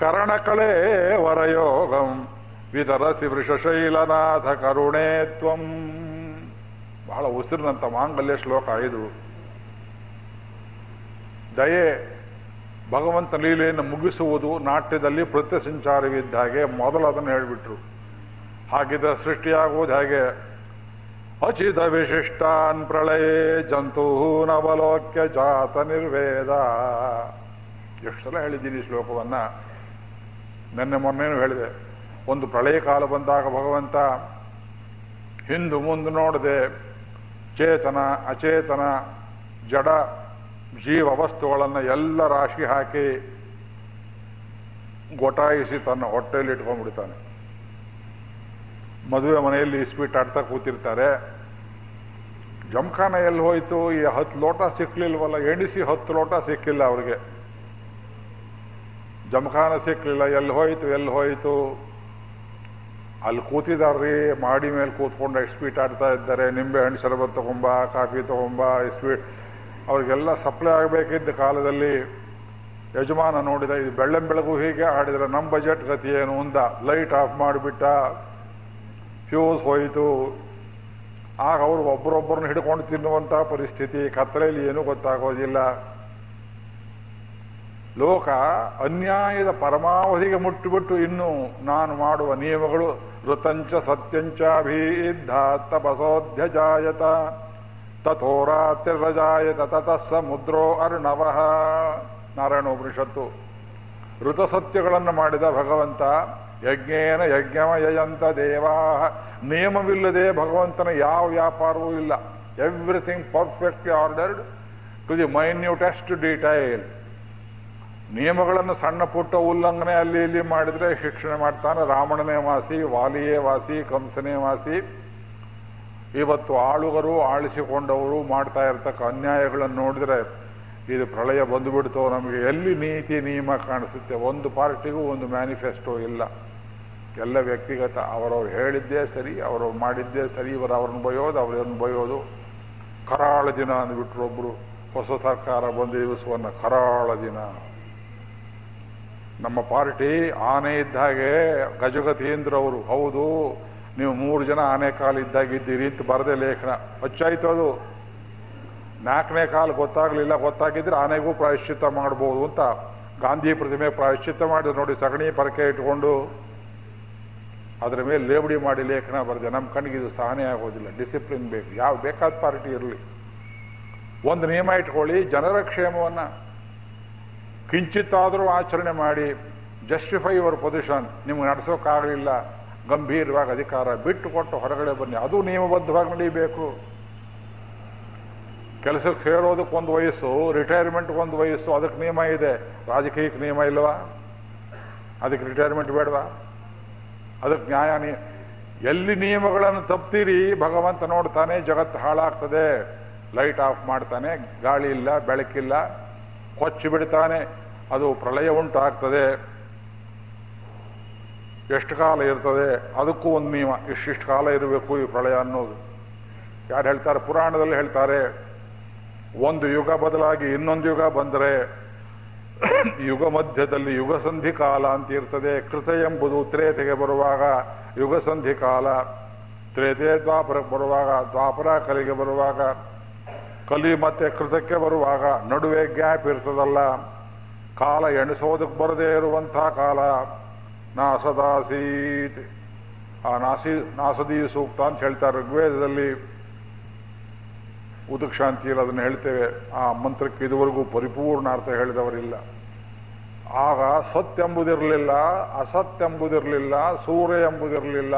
ಕರಣಕಳೆ ವರಯೋಗಂ. ವಿತರಸಿ ವೃಷಶೈಲನಾಥ ಕರುಣೇ ತ್ವಂ ಬಹಳ ಉಸಿರಿನಂತ ಮಾಂಗಲ್ಯ ಶ್ಲೋಕ ಇದು. ದಯೆ, ಭಗವಂತ ಲೀಲೆಯನ್ನು ಮುಗಿಸುವುದು ನಾಟ್ಯದಲ್ಲಿ ಪ್ರತ್ಯ ಸಂಚಾರವಿದ್ದ ಹಾಗೆ ಮೊದಲು ಅದನ್ನು ಹೇಳಿಬಿಟ್ರು. ಹಾಗಿದ್ರೆ ಸೃಷ್ಟಿಯಾಗುವುದು ಹೇಗೆ? ಅಚಿತ ವಿಶಿಷ್ಟಾನ್ ಪ್ರಳಯೇ ಜಂತೂನವಲೋಕ್ಯ ಜಾತ ನಿರ್ವೇದ. ಎಷ್ಟು ಸಲ ಹೇಳಿದ್ದೀನಿ ಶ್ಲೋಕವನ್ನ? ನಿನ್ನೆ ಮೊನ್ನೆನೂ ಹೇಳಿದೆ. ಒಂದು ಪ್ರಳಯ ಕಾಲ ಬಂದಾಗ ಭಗವಂತ ಹಿಂದು ಮುಂದೆ ನೋಡದೆ ಚೇತನ, ಅಚೇತನ, ಜಡ, ಜೀವ ವಸ್ತುಗಳನ್ನು ಎಲ್ಲ ರಾಶಿ ಹಾಕಿ ಗೊಟಾಯಿಸಿ ತನ್ನ ಹೊಟ್ಟೆಯಲ್ಲಿ ಇಟ್ಕೊಂಡ್ಬಿಡ್ತಾನೆ. ಮದುವೆ ಮನೆಯಲ್ಲಿ ಇಸ್ಪೀಟ್ ಆಡ್ತಾ ಕೂತಿರ್ತಾರೆ. ಜಮಖಾನ ಎಲ್ಲಿ ಹೋಯಿತು? ಈ ಹತ್ತು ಲೋಟ ಸಿಕ್ಲಿಲ್ವಲ್ಲ? ಎಣಿಸಿ ಹತ್ತು ಲೋಟ ಸಿಕ್ಕಿಲ್ಲ ಅವ್ರಿಗೆ. ಜಮಖಾನ ಸಿಕ್ಕಲಿಲ್ಲ ಎಲ್ಲಿ ಹೋಯಿತು? ಎಲ್ಲಿ ಹೋಯಿತು? ಅಲ್ಲಿ ಕೂತಿದಾರ್ರಿ, ಮಾಡಿ ಮೇಲೆ ಕೂತ್ಕೊಂಡು ಇಸ್ಪೀಟ್ ಆಡ್ತಾ ಇದ್ದಾರೆ. ನಿಂಬೆ ಹಣ್ಣು ಶರಬತ್ ತಗೊಂಬ, ಕಾಫಿ ತಗೊಂಬ ಇಸ್ಪೀಟ್ ಅವ್ರಿಗೆಲ್ಲ ಸಪ್ಲೈ ಆಗಬೇಕಿದ್ದ ಕಾಲದಲ್ಲಿ ಯಜಮಾನ ನೋಡಿದ, ಇದು ಬೆಳ್ಳಂ ಬೆಳಗು ಹೀಗೆ ಆಡಿದ್ರೆ ನಮ್ಮ ಬಜೆಟ್ ಗತಿ ಏನು? ಅಂದ ಲೈಟ್ ಆಫ್ ಮಾಡಿಬಿಟ್ಟ. ಫ್ಯೂಸ್ ಹೋಯಿತು. ಆಗ ಅವರು ಒಬ್ಬರೊಬ್ಬರನ್ನ ಹಿಡ್ಕೊಂಡು ತಿನ್ನುವಂಥ ಪರಿಸ್ಥಿತಿ ಕತ್ತಲೆಯಲ್ಲಿ ಏನೂ ಗೊತ್ತಾಗೋದಿಲ್ಲ. ಲೋಕ ಅನ್ಯಾಯದ ಪರಮಾವಧಿಗೆ ಮುಟ್ಟಿಬಿಟ್ಟು ಇನ್ನು ನಾನು ಮಾಡುವ ನಿಯಮಗಳು ಋತಂಚ ಸತ್ಯಂಚ ತಪಸೋಧ್ಯ ಜಾಯತ ತಥೋರಾತ್ರಿರಜಾಯತ ತತಃ ಮುದ್ರೋ ಅರ್ಣವಃ. ನಾರಾಯಣ ಉಪನಿಷತ್ತು ಋತಸತ್ಯಗಳನ್ನು ಮಾಡಿದ ಭಗವಂತ ಯಜ್ಞೇನ ಯಜ್ಞಮಯಂತ ದೇವಾ ನಿಯಮವಿಲ್ಲದೆ ಭಗವಂತನ ಯಾವ ವ್ಯಾಪಾರವೂ ಇಲ್ಲ. Everything perfectly ordered to the minutest detail ನಿಯಮಗಳನ್ನು ಸಣ್ಣ ಪುಟ್ಟ ಉಲ್ಲಂಘನೆ ಅಲ್ಲಿ ಇಲ್ಲಿ ಮಾಡಿದ್ರೆ ಶಿಕ್ಷಣೆ ಮಾಡ್ತಾನೆ. ರಾವಣನೇ ವಾಸಿ, ವಾಲಿಯೇ ವಾಸಿ, ಕಂಸನೇ ವಾಸಿ. ಇವತ್ತು ಆಳುಗರು ಆಳಿಸಿಕೊಂಡವರು ಮಾಡ್ತಾ ಇರ್ತಕ್ಕ ಅನ್ಯಾಯಗಳನ್ನು ನೋಡಿದ್ರೆ ಇದು ಪ್ರಳಯ ಬಂದುಬಿಡ್ತು ನಮಗೆ. ಎಲ್ಲಿ ನೀತಿ ನಿಯಮ ಕಾಣಿಸುತ್ತೆ? ಒಂದು ಪಾರ್ಟಿಗೂ ಒಂದು ಮ್ಯಾನಿಫೆಸ್ಟೋ ಇಲ್ಲ. ಎಲ್ಲ ವ್ಯಕ್ತಿಗತ ಅವರವ್ರು ಹೇಳಿದ್ದೇ ಸರಿ, ಅವರವ್ರು ಮಾಡಿದ್ದೇ ಸರಿ, ಇವರು ಅವ್ರನ್ನ ಬಯೋದು ಅವ್ರನ್ನ ಬಯೋದು ಕರಾಳ ದಿನ ಅಂದ್ಬಿಟ್ರು ಒಬ್ರು. ಹೊಸ ಸರ್ಕಾರ ಬಂದು ದಿವಸವನ್ನು ಕರಾಳ ದಿನ. ನಮ್ಮ ಪಾರ್ಟಿ ಆನೆ ಇದ್ದಾಗೆ ಗಜಗತೀಂದ್ರ ಅವರು, ಹೌದು, ನೀವು ಮೂರು ಜನ ಆನೆ ಕಾಲು ಇದ್ದಾಗಿದ್ದೀರಿ ಅಂತ ಬರದೆ ಲೇಖನ. ಹಚ್ಚಾಯ್ತು ಅದು. ನಾಲ್ಕನೇ ಕಾಲು ಗೊತ್ತಾಗಲಿಲ್ಲ, ಗೊತ್ತಾಗಿದ್ರೆ ಆನೆಗೂ ಪ್ರಾಯಶ್ಚಿತ್ತ ಮಾಡ್ಬೋದು ಅಂತ ಗಾಂಧಿ ಪ್ರತಿಮೆ ಪ್ರಾಯಶ್ಚಿತ್ತ ಮಾಡಿದ್ರು. ನೋಡಿ ಸಗಣಿ ಪರಕೆ ಇಟ್ಕೊಂಡು ಅದರ ಮೇಲೆ ಲೇಬಡಿ ಮಾಡಿ ಲೇಖನ ಬರೆದೆ ನಮ್ಮ ಕಣ್ಣಿಗೆ ಇದು ಸಹನೆ ಆಗೋದಿಲ್ಲ ಡಿಸಿಪ್ಲಿನ್ ಬೇಕು, ಯಾವ ಬೇಕಾದ ಪಾರ್ಟಿ ಇರಲಿ. ಒಂದು ನಿಯಮ ಇಟ್ಕೊಳ್ಳಿ, ಜನರ ಕ್ಷೇಮವನ್ನ ಕಿಂಚಿತ್ತಾದರೂ ಆಚರಣೆ ಮಾಡಿ ಜಸ್ಟಿಫೈ ಯುವರ್ ಪೊಸಿಷನ್ ನಿಮ್ಗೆ ನಡೆಸೋಕ್ಕಾಗಲಿಲ್ಲ ಗಂಭೀರವಾಗಿ ಅಧಿಕಾರ ಬಿಟ್ಟು ಕೊಟ್ಟು ಹೊರಗಡೆ ಬನ್ನಿ, ಅದು ನಿಯಮಬದ್ಧವಾಗಿ ನಡೀಬೇಕು. ಕೆಲಸಕ್ಕೆ ಸೇರೋದಕ್ಕೆ ಒಂದು ವಯಸ್ಸು ರಿಟೈರ್ಮೆಂಟ್ ಒಂದು ವಯಸ್ಸು, ಅದಕ್ಕೆ ನಿಯಮ ಇದೆ. ರಾಜಕೀಯಕ್ಕೆ ನಿಯಮ ಇಲ್ವಾ? ಅದಕ್ಕೆ ರಿಟೈರ್ಮೆಂಟ್ ಬೇಡವಾ? ಅದಕ್ಕೆ ನ್ಯಾಯ ಎಲ್ಲಿ ನಿಯಮಗಳನ್ನು ತಪ್ತೀರಿ? ಭಗವಂತ ನೋಡ್ತಾನೆ, ಜಗತ್ತು ಹಾಳಾಗ್ತದೆ. ಲೈಟ್ ಆಫ್ ಮಾಡ್ತಾನೆ, ಗಾಳಿ ಇಲ್ಲ, ಬೆಳಕಿಲ್ಲ, ಕೊಚ್ಚಿ ಬಿಡ್ತಾನೆ. ಅದು ಪ್ರಳಯ ಉಂಟಾಗ್ತದೆ. ಎಷ್ಟು ಕಾಲ ಇರ್ತದೆ? ಅದಕ್ಕೂ ಒಂದು ನಿಯಮ, ಇಷ್ಟಿಷ್ಟು ಕಾಲ ಇರಬೇಕು ಈ ಪ್ರಳಯ ಅನ್ನೋದು. ಯಾರು ಹೇಳ್ತಾರೆ? ಪುರಾಣದಲ್ಲಿ ಹೇಳ್ತಾರೆ, ಒಂದು ಯುಗ ಬದಲಾಗಿ ಇನ್ನೊಂದು ಯುಗ ಬಂದರೆ ಯುಗ ಮಧ್ಯದಲ್ಲಿ ಯುಗ ಸಂಧಿ ಕಾಲ ಅಂತ ಇರ್ತದೆ. ಕೃತ ಎಂಬುದು ತ್ರೇತೆಗೆ ಬರುವಾಗ ಯುಗ ಸಂಧಿ ಕಾಲ, ತ್ರೇತೆ ದ್ವಾಪರಕ್ಕೆ ಬರುವಾಗ ದ್ವಾಪರ ಕಲಿಗೆ ಬರುವಾಗ, ಕಲಿ ಮತ್ತೆ ಕೃತಕ್ಕೆ ಬರುವಾಗ ನಡುವೆ ಗ್ಯಾಪ್ ಇರ್ತದಲ್ಲ. ಕಾಲ ಎಣಿಸೋದಕ್ಕೆ ಬರದೇ ಇರುವಂತಹ ಕಾಲ. ನಾಸದಾಸೀತ್. ಆ ನಾಸಿ, ನಾಸದೀ ಸೂಕ್ತ ಅಂತ ಹೇಳ್ತಾರೆ ಋಗ್ವೇದದಲ್ಲಿ. ಉದಕ್ಷಾಂತಿಯಲ್ಲಿ ಅದನ್ನು ಹೇಳ್ತೇವೆ. ಆ ಮಂತ್ರಕ್ಕೆ ಇದುವರೆಗೂ ಪರಿಪೂರ್ಣ ಅರ್ಥ ಹೇಳಿದವರಿಲ್ಲ. ಆಗ ಸತ್ಯ ಎಂಬುದಿರಲಿಲ್ಲ ಅಸತ್ಯ ಎಂಬುದಿರಲಿಲ್ಲ, ಸೂರ್ಯ ಎಂಬುದಿರಲಿಲ್ಲ,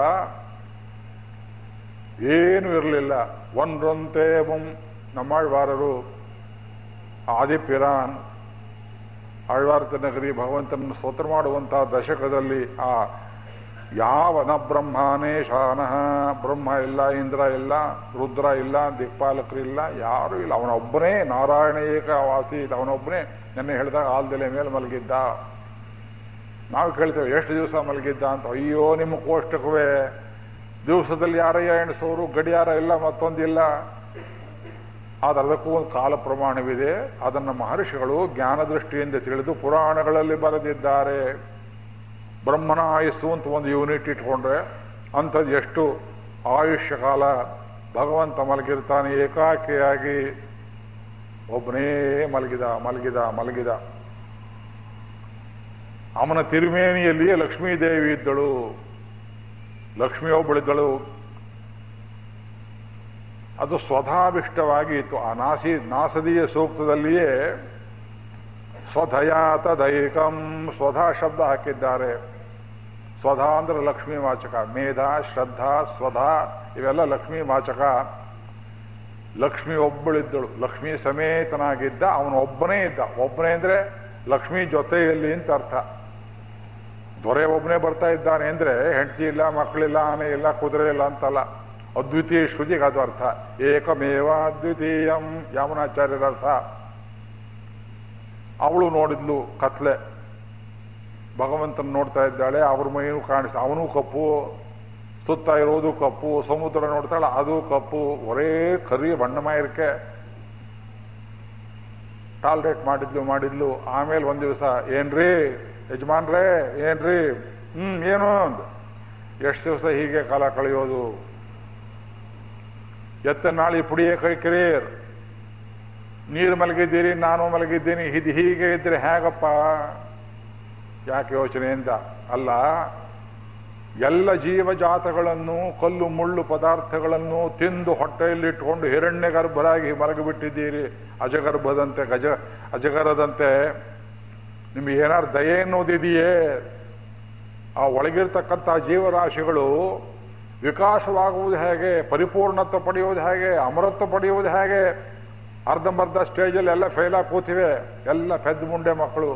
ಏನು ಇರಲಿಲ್ಲ. ಒಂದೊಂತೆ ನಮ್ಮಾಳ್ವಾರರು, ಆದಿಪಿರಾನ್ ಆಳ್ವಾರ್ತ ನಗರಿ ಭಗವಂತನನ್ನು ಸ್ತೋತ್ರ ಮಾಡುವಂತಹ ದಶಕದಲ್ಲಿ ಆ ಯಾವನ ಬ್ರಹ್ಮನೇ ಶಾನಃ? ಬ್ರಹ್ಮ ಇಲ್ಲ, ಇಂದ್ರ ಇಲ್ಲ, ರುದ್ರ ಇಲ್ಲ ದಿಕ್ಪಾಲಕರಿಲ್ಲ ಯಾರು ಇಲ್ಲ. ಅವನೊಬ್ಬನೇ ನಾರಾಯಣ ಏಕವಾಸಿ ವಾಸಿ ಅವನೊಬ್ಬನೇ ನೆನ್ನೆ ಹೇಳಿದಾಗ ಆಲ್ದೆಲೆ ಮೇಲೆ ಮಲಗಿದ್ದ. ನಾವು ಕೇಳ್ತೇವೆ, ಎಷ್ಟು ದಿವಸ ಮಲಗಿದ್ದ ಅಂತ. ಅಯ್ಯೋ, ನಿಮ್ಮ ಕೋಷ್ಟಕವೇ. ದಿವಸದಲ್ಲಿ ಯಾರಯ್ಯ ಎಣಿಸೋರು? ಗಡಿಯಾರ ಇಲ್ಲ ಮತ್ತೊಂದಿಲ್ಲ ಆದರೆ ಅದಕ್ಕೂ ಒಂದು ಕಾಲ ಪ್ರಮಾಣವಿದೆ. ಅದನ್ನು ಮಹರ್ಷಿಗಳು ಜ್ಞಾನದೃಷ್ಟಿಯಿಂದ ತಿಳಿದು ಪುರಾಣಗಳಲ್ಲಿ ಬರೆದಿದ್ದಾರೆ. ಬ್ರಹ್ಮನ ಆಯುಸ್ಸು ಅಂತ ಒಂದು ಯೂನಿಟ್ ಇಟ್ಕೊಂಡ್ರೆ ಅಂಥದ್ದು ಎಷ್ಟು ಆಯುಷ್ಯ ಕಾಲ ಭಗವಂತ ಮಲಗಿರ್ತಾನೆ ಏಕಾಕಿಯಾಗಿ ಒಬ್ಬನೇ ಮಲಗಿದ ಮಲಗಿದ ಮಲಗಿದ. ಅವನ ತಿರುಮೇನಿಯಲ್ಲಿಯೇ ಲಕ್ಷ್ಮೀದೇವಿ ಇದ್ದಳು. ಲಕ್ಷ್ಮಿ ಒಬ್ಬಳಿದ್ದಳು. ಅದು ಸ್ವಧಾಭಿಷ್ಟವಾಗಿ ಇತ್ತು ಆ ನಾಸಿ, ನಾಸದೀಯ ಸೂಕ್ತದಲ್ಲಿಯೇ ಸ್ವಧಯಾತ ತದೈಕಂ. ಸ್ವಧಾ ಶಬ್ದ ಹಾಕಿದ್ದಾರೆ. ಸ್ವಧಾ ಅಂದ್ರೆ ಲಕ್ಷ್ಮೀ ವಾಚಕ. ಮೇಧ, ಶ್ರದ್ಧಾ, ಸ್ವಧಾ, ಇವೆಲ್ಲ ಲಕ್ಷ್ಮೀ ವಾಚಕ. ಲಕ್ಷ್ಮಿ ಒಬ್ಬಳಿದ್ದಳು. ಲಕ್ಷ್ಮೀ ಸಮೇತನಾಗಿದ್ದ ಅವನು ಒಬ್ಬನೇ ಇದ್ದ. ಒಬ್ಬನೇ ಅಂದ್ರೆ ಲಕ್ಷ್ಮೀ ಜೊತೆಯಲ್ಲಿ ಅಂತ ಅರ್ಥ. ದೊರೆ ಒಬ್ಬನೇ ಬರ್ತಾ ಇದ್ದಾನೆ ಅಂದ್ರೆ ಹೆಂಡತಿ ಇಲ್ಲ, ಮಕ್ಕಳಿಲ್ಲ, ಆನೆ ಇಲ್ಲ, ಕುದುರೆ ಇಲ್ಲ ಅಂತಲ್ಲ. ಅದ್ವಿತೀಯ ಶ್ರುತಿಗೆ ಅದು ಅರ್ಥ. ಏಕಮೇವ ಅದ್ವಿತೀಯಂ. ಯಾಮನಾಚಾರ್ಯರ ಅರ್ಥ? ಅವಳು ನೋಡಿದ್ಲು ಕತ್ಲೆ. ಭಗವಂತನ ನೋಡ್ತಾ ಇದ್ದಾಳೆ, ಅವ್ರ ಮೈನೂ ಕಾಣಿಸ್ತಾ ಅವನು ಕಪ್ಪು, ಸುತ್ತ ಇರೋದು ಕಪ್ಪು, ಸಮುದ್ರ ನೋಡ್ತಾಳೆ, ಅದು ಕಪ್ಪು, ಒರೇ ಕರಿ ಬಣ್ಣಮಯರ್ಕೆ. ಟಾಲ್ರೇಟ್ ಮಾಡಿದ್ಲು ಮಾಡಿದ್ಲು. ಆಮೇಲೆ ಒಂದು ದಿವಸ, ಏನ್ರಿ, ಯಜಮಾನ್ರೇ, ಏನ್ರಿ? ಹ್ಮ್, ಏನು? ಅಂದ. ಎಷ್ಟು ದಿವಸ ಹೀಗೆ ಕಾಲ ಕಳೆಯೋದು? ಎತ್ತ ನಾಳೆ ಪುಡಿಯೇ ಕೈ ಕಿರೀರ್ ನೀರು ಮಲಗಿದ್ದೀರಿ, ನಾನು ಮಲಗಿದ್ದೀನಿ, ಇದು ಹೀಗೆ ಇದ್ರೆ ಹೇಗಪ್ಪ? ಯಾಕೆ ಯೋಚನೆಯಿಂದ? ಅಲ್ಲ, ಎಲ್ಲ ಜೀವಜಾತಗಳನ್ನು, ಕಲ್ಲು ಮುಳ್ಳು ಪದಾರ್ಥಗಳನ್ನು ತಿಂದು ಹೊಟ್ಟೆಯಲ್ಲಿಟ್ಕೊಂಡು ಹಿರಣ್ಯ ಗರ್ಭರಾಗಿ ಮಲಗಿಬಿಟ್ಟಿದ್ದೀರಿ. ಅಜಗರ್ಭದಂತೆ, ಗಜ, ಅಜಗರದಂತೆ. ನಿಮಗೆ ಏನಾದ್ರು ದಯೆ ಅನ್ನೋದಿದೆಯೇ? ಆ ಒಳಗಿರ್ತಕ್ಕಂಥ ಜೀವರಾಶಿಗಳು ವಿಕಾಸವಾಗುವುದು ಹೇಗೆ? ಪರಿಪೂರ್ಣತ್ವ ಪಡೆಯುವುದು ಹೇಗೆ? ಅಮರತ್ವ ಪಡೆಯುವುದು ಹೇಗೆ? ಅರ್ಧಂಬರ್ಧ ಸ್ಟೇಜಲ್ಲಿ ಎಲ್ಲ ಫೇಲಾಗಿ ಕೂತಿವೆ. ಎಲ್ಲ ಪೆದ್ದ ಮುಂಡೆ ಮಕ್ಕಳು.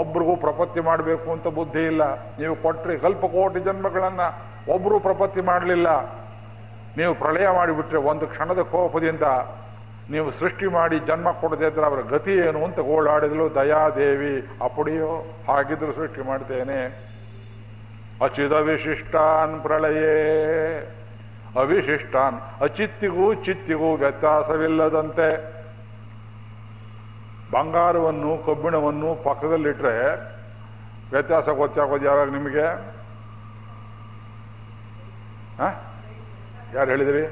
ಒಬ್ರಿಗೂ ಪ್ರಪತ್ತಿ ಮಾಡಬೇಕು ಅಂತ ಬುದ್ಧಿ ಇಲ್ಲ. ನೀವು ಕೊಟ್ಟರೆ ಕಲ್ಪ ಕೋಟಿ ಜನ್ಮಗಳನ್ನು ಒಬ್ರು ಪ್ರಪತ್ತಿ ಮಾಡಲಿಲ್ಲ. ನೀವು ಪ್ರಳಯ ಮಾಡಿಬಿಟ್ರೆ ಒಂದು ಕ್ಷಣದ ಕೋಪದಿಂದ ನೀವು ಸೃಷ್ಟಿ ಮಾಡಿ ಜನ್ಮ ಕೊಡದೇ ಇದ್ರೆ ಅವರ ಗತಿ ಏನು ಅಂತ ಗೋಳಾಡಿದಳು ದಯಾದೇವಿ ಅಪುಡಿಯೋ ಹಾಗಿದ್ರು ಸೃಷ್ಟಿ ಮಾಡ್ತೇನೆ. ಅಚಿದ ವಿಶಿಷ್ಟಾನ್ ಪ್ರಳಯೇ. ಅವಿಶಿಷ್ಟಾನ್, ಅಚಿತ್ತಿಗೂ ಚಿತ್ತಿಗೂ ವ್ಯತ್ಯಾಸವಿಲ್ಲದಂತೆ. ಬಂಗಾರವನ್ನು, ಕಬ್ಬಿಣವನ್ನು ಪಕ್ಕದಲ್ಲಿಟ್ಟರೆ ವ್ಯತ್ಯಾಸ ಗೊತ್ತಾಗೋದು ಯಾವಾಗ ನಿಮಗೆ? ಯಾರು ಹೇಳಿದ್ರಿ?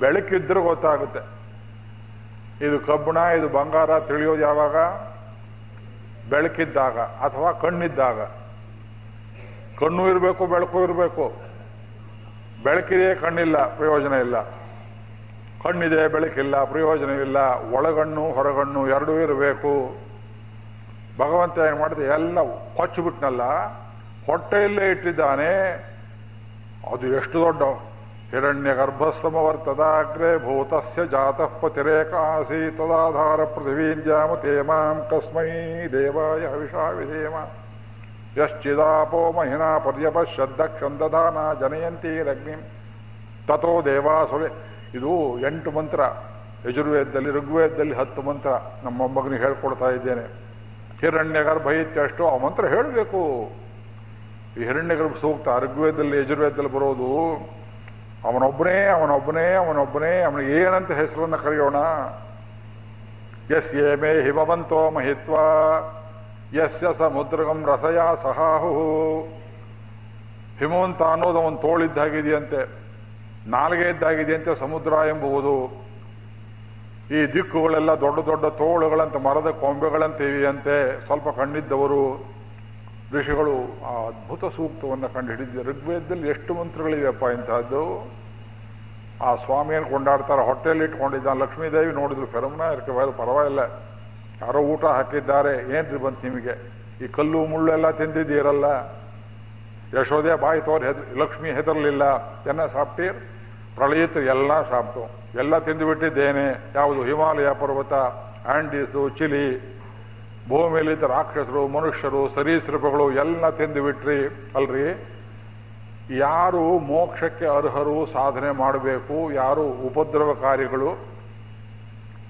ಬೆಳಕಿದ್ರೆ ಗೊತ್ತಾಗುತ್ತೆ. ಇದು ಕಬ್ಬಿಣ, ಇದು ಬಂಗಾರ ತಿಳಿಯೋದು ಯಾವಾಗ? ಬೆಳಕಿದ್ದಾಗ ಅಥವಾ ಕಣ್ಣಿದ್ದಾಗ. ಕಣ್ಣು ಇರಬೇಕು, ಬೆಳಕು ಇರಬೇಕು. ಬೆಳಕಿದೆ ಕಣ್ಣಿಲ್ಲ, ಪ್ರಯೋಜನ ಇಲ್ಲ. ಕಣ್ಣಿದೆ, ಬೆಳಕಿಲ್ಲ ಪ್ರಯೋಜನವಿಲ್ಲ ಒಳಗಣ್ಣು, ಹೊರಗಣ್ಣು ಎರಡೂ ಇರಬೇಕು. ಭಗವಂತ ಏನು ಮಾಡಿದೆ, ಎಲ್ಲ ಕೊಚ್ಚಿಬಿಟ್ನಲ್ಲ ಹೊಟ್ಟೆಯಲ್ಲೇ ಇಟ್ಟಿದ್ದಾನೆ. ಅದು ಎಷ್ಟು ದೊಡ್ಡ ಹಿರಣ್ಯ ಗರ್ಭಸ್ತಮವರ್ತದ ಅಗ್ರೆ ಭೂತಸ್ಯ ಜಾತಃ ಪತಿರೇಕ ಆಸೀ ತದಾಧಾರ ಪೃಥಿವೀಂದ್ಯಾಮ ತೇಮಾಂ ಕಸ್ಮೈ ದೇವಾಯ ಹವಿಷಾ ವಿಧೇಮ ಯಶ್ಚಿದಾಪೋ ಮಹಿನಾ ಜನಯಂತಿ ಲಗ್ನಿ ತಥೋ ದೇವಾಸುರೆ ಇದು ಎಂಟು ಮಂತ್ರ, ಯಜುರ್ವೇದದಲ್ಲಿ, ಋಗ್ವೇದದಲ್ಲಿ ಹತ್ತು ಮಂತ್ರ ನಮ್ಮ ಮಗನಿಗೆ ಹೇಳ್ಕೊಡ್ತಾ ಇದ್ದೇನೆ. ಹಿರಣ್ಯ ಗರ್ಭ ಇತ್ಯಷ್ಟು ಆ ಮಂತ್ರ ಹೇಳಬೇಕು. ಈ ಹಿರಣ್ಯ ಗರ್ಭ ಸೂಕ್ತ, ಋಗ್ವೇದದಲ್ಲಿ, ಯಜುರ್ವೇದದಲ್ಲಿ ಬರೋದು, ಅವನೊಬ್ಬನೇ ಅವನೊಬ್ಬನೇ ಅವನೊಬ್ಬನೇ, ಅವನಿಗೆ ಏನಂತ ಹೆಸರನ್ನು ಕರೆಯೋಣ? ಎಸ್ ಎ ಮೇ ಹಿಮವಂತೋ ಮಹಿತ್ವ। ಯಸ್ಯ ಸಮುದ್ರಗಂ ರಸಯ ಸಹಾಹು ಹಿಮವಂತ ಅನ್ನೋದು ಅವನು ತೋಳಿದ್ದಾಗಿದೆಯಂತೆ ನಾಲ್ಗೆ ಇದ್ದಾಗಿದೆಯಂತೆ ಸಮುದ್ರ ಎಂಬುವುದು. ಈ ದಿಕ್ಕುಗಳೆಲ್ಲ ದೊಡ್ಡ ದೊಡ್ಡ ತೋಳುಗಳಂತೆ, ಮರದ ಕೊಂಬೆಗಳಂತೆ ಇವೆಯಂತೆ ಸ್ವಲ್ಪ ಕಣ್ಣಿದ್ದವರು. ಋಷಿಗಳು ಆ ಅದ್ಭುತ ಸೂಕ್ತವನ್ನು ಕಂಡು ಹಿಡಿದಿದ್ದಾರೆ ಋಗ್ವೇದದಲ್ಲಿ ಎಷ್ಟು ಮಂತ್ರಗಳಿವೆಯಪ್ಪ ಇಂತಹದ್ದು ಆ ಸ್ವಾಮಿಯನ್ನು ಕೊಂಡಾಡ್ತಾರೆ, ಹೊಟ್ಟೆಯಲ್ಲಿ ಇಟ್ಕೊಂಡಿದ್ದ ಲಕ್ಷ್ಮೀದೇವಿ ನೋಡಿದ್ರು, ಫೆರಮ್ನ ಇರ್ಕೆ ಪರವಾಗಿಲ್ಲ. ಯಾರೋ ಊಟ ಹಾಕಿದ್ದಾರೆ, ಏನ್ರಿ ಬಂತು ನಿಮಗೆ? ಈ ಕಲ್ಲು ಮುಳ್ಳು ಎಲ್ಲ ತಿಂದಿದ್ದೀರಲ್ಲ? ಯಶೋದೆ ಬಾಯಿ ತೋರ್ ಹೆದ್, ಲಕ್ಷ್ಮಿ ಹೆದರ್ಲಿಲ್ಲ. ಎನ್ನ ಸಾಪ್ಟೀರ್? ಪ್ರಳಯಿತು ಎಲ್ಲ ಸಾಪ್ತು ಎಲ್ಲ ತಿಂದುಬಿಟ್ಟಿದ್ದೇನೆ. ಯಾವುದು ಹಿಮಾಲಯ ಪರ್ವತ, ಆಂಡೀಸು, ಚಿಲಿ ಭೂಮಿಯಲ್ಲಿದ್ದ ರಾಕ್ಷಸರು, ಮನುಷ್ಯರು, ಸರೀಸೃಪಗಳು ಎಲ್ಲ ತಿಂದು ಬಿಟ್ರಿ ಅಲ್ರಿ? ಯಾರು ಮೋಕ್ಷಕ್ಕೆ ಅರ್ಹರು ಸಾಧನೆ ಮಾಡಬೇಕು, ಯಾರು ಉಪದ್ರವಕಾರಿಗಳು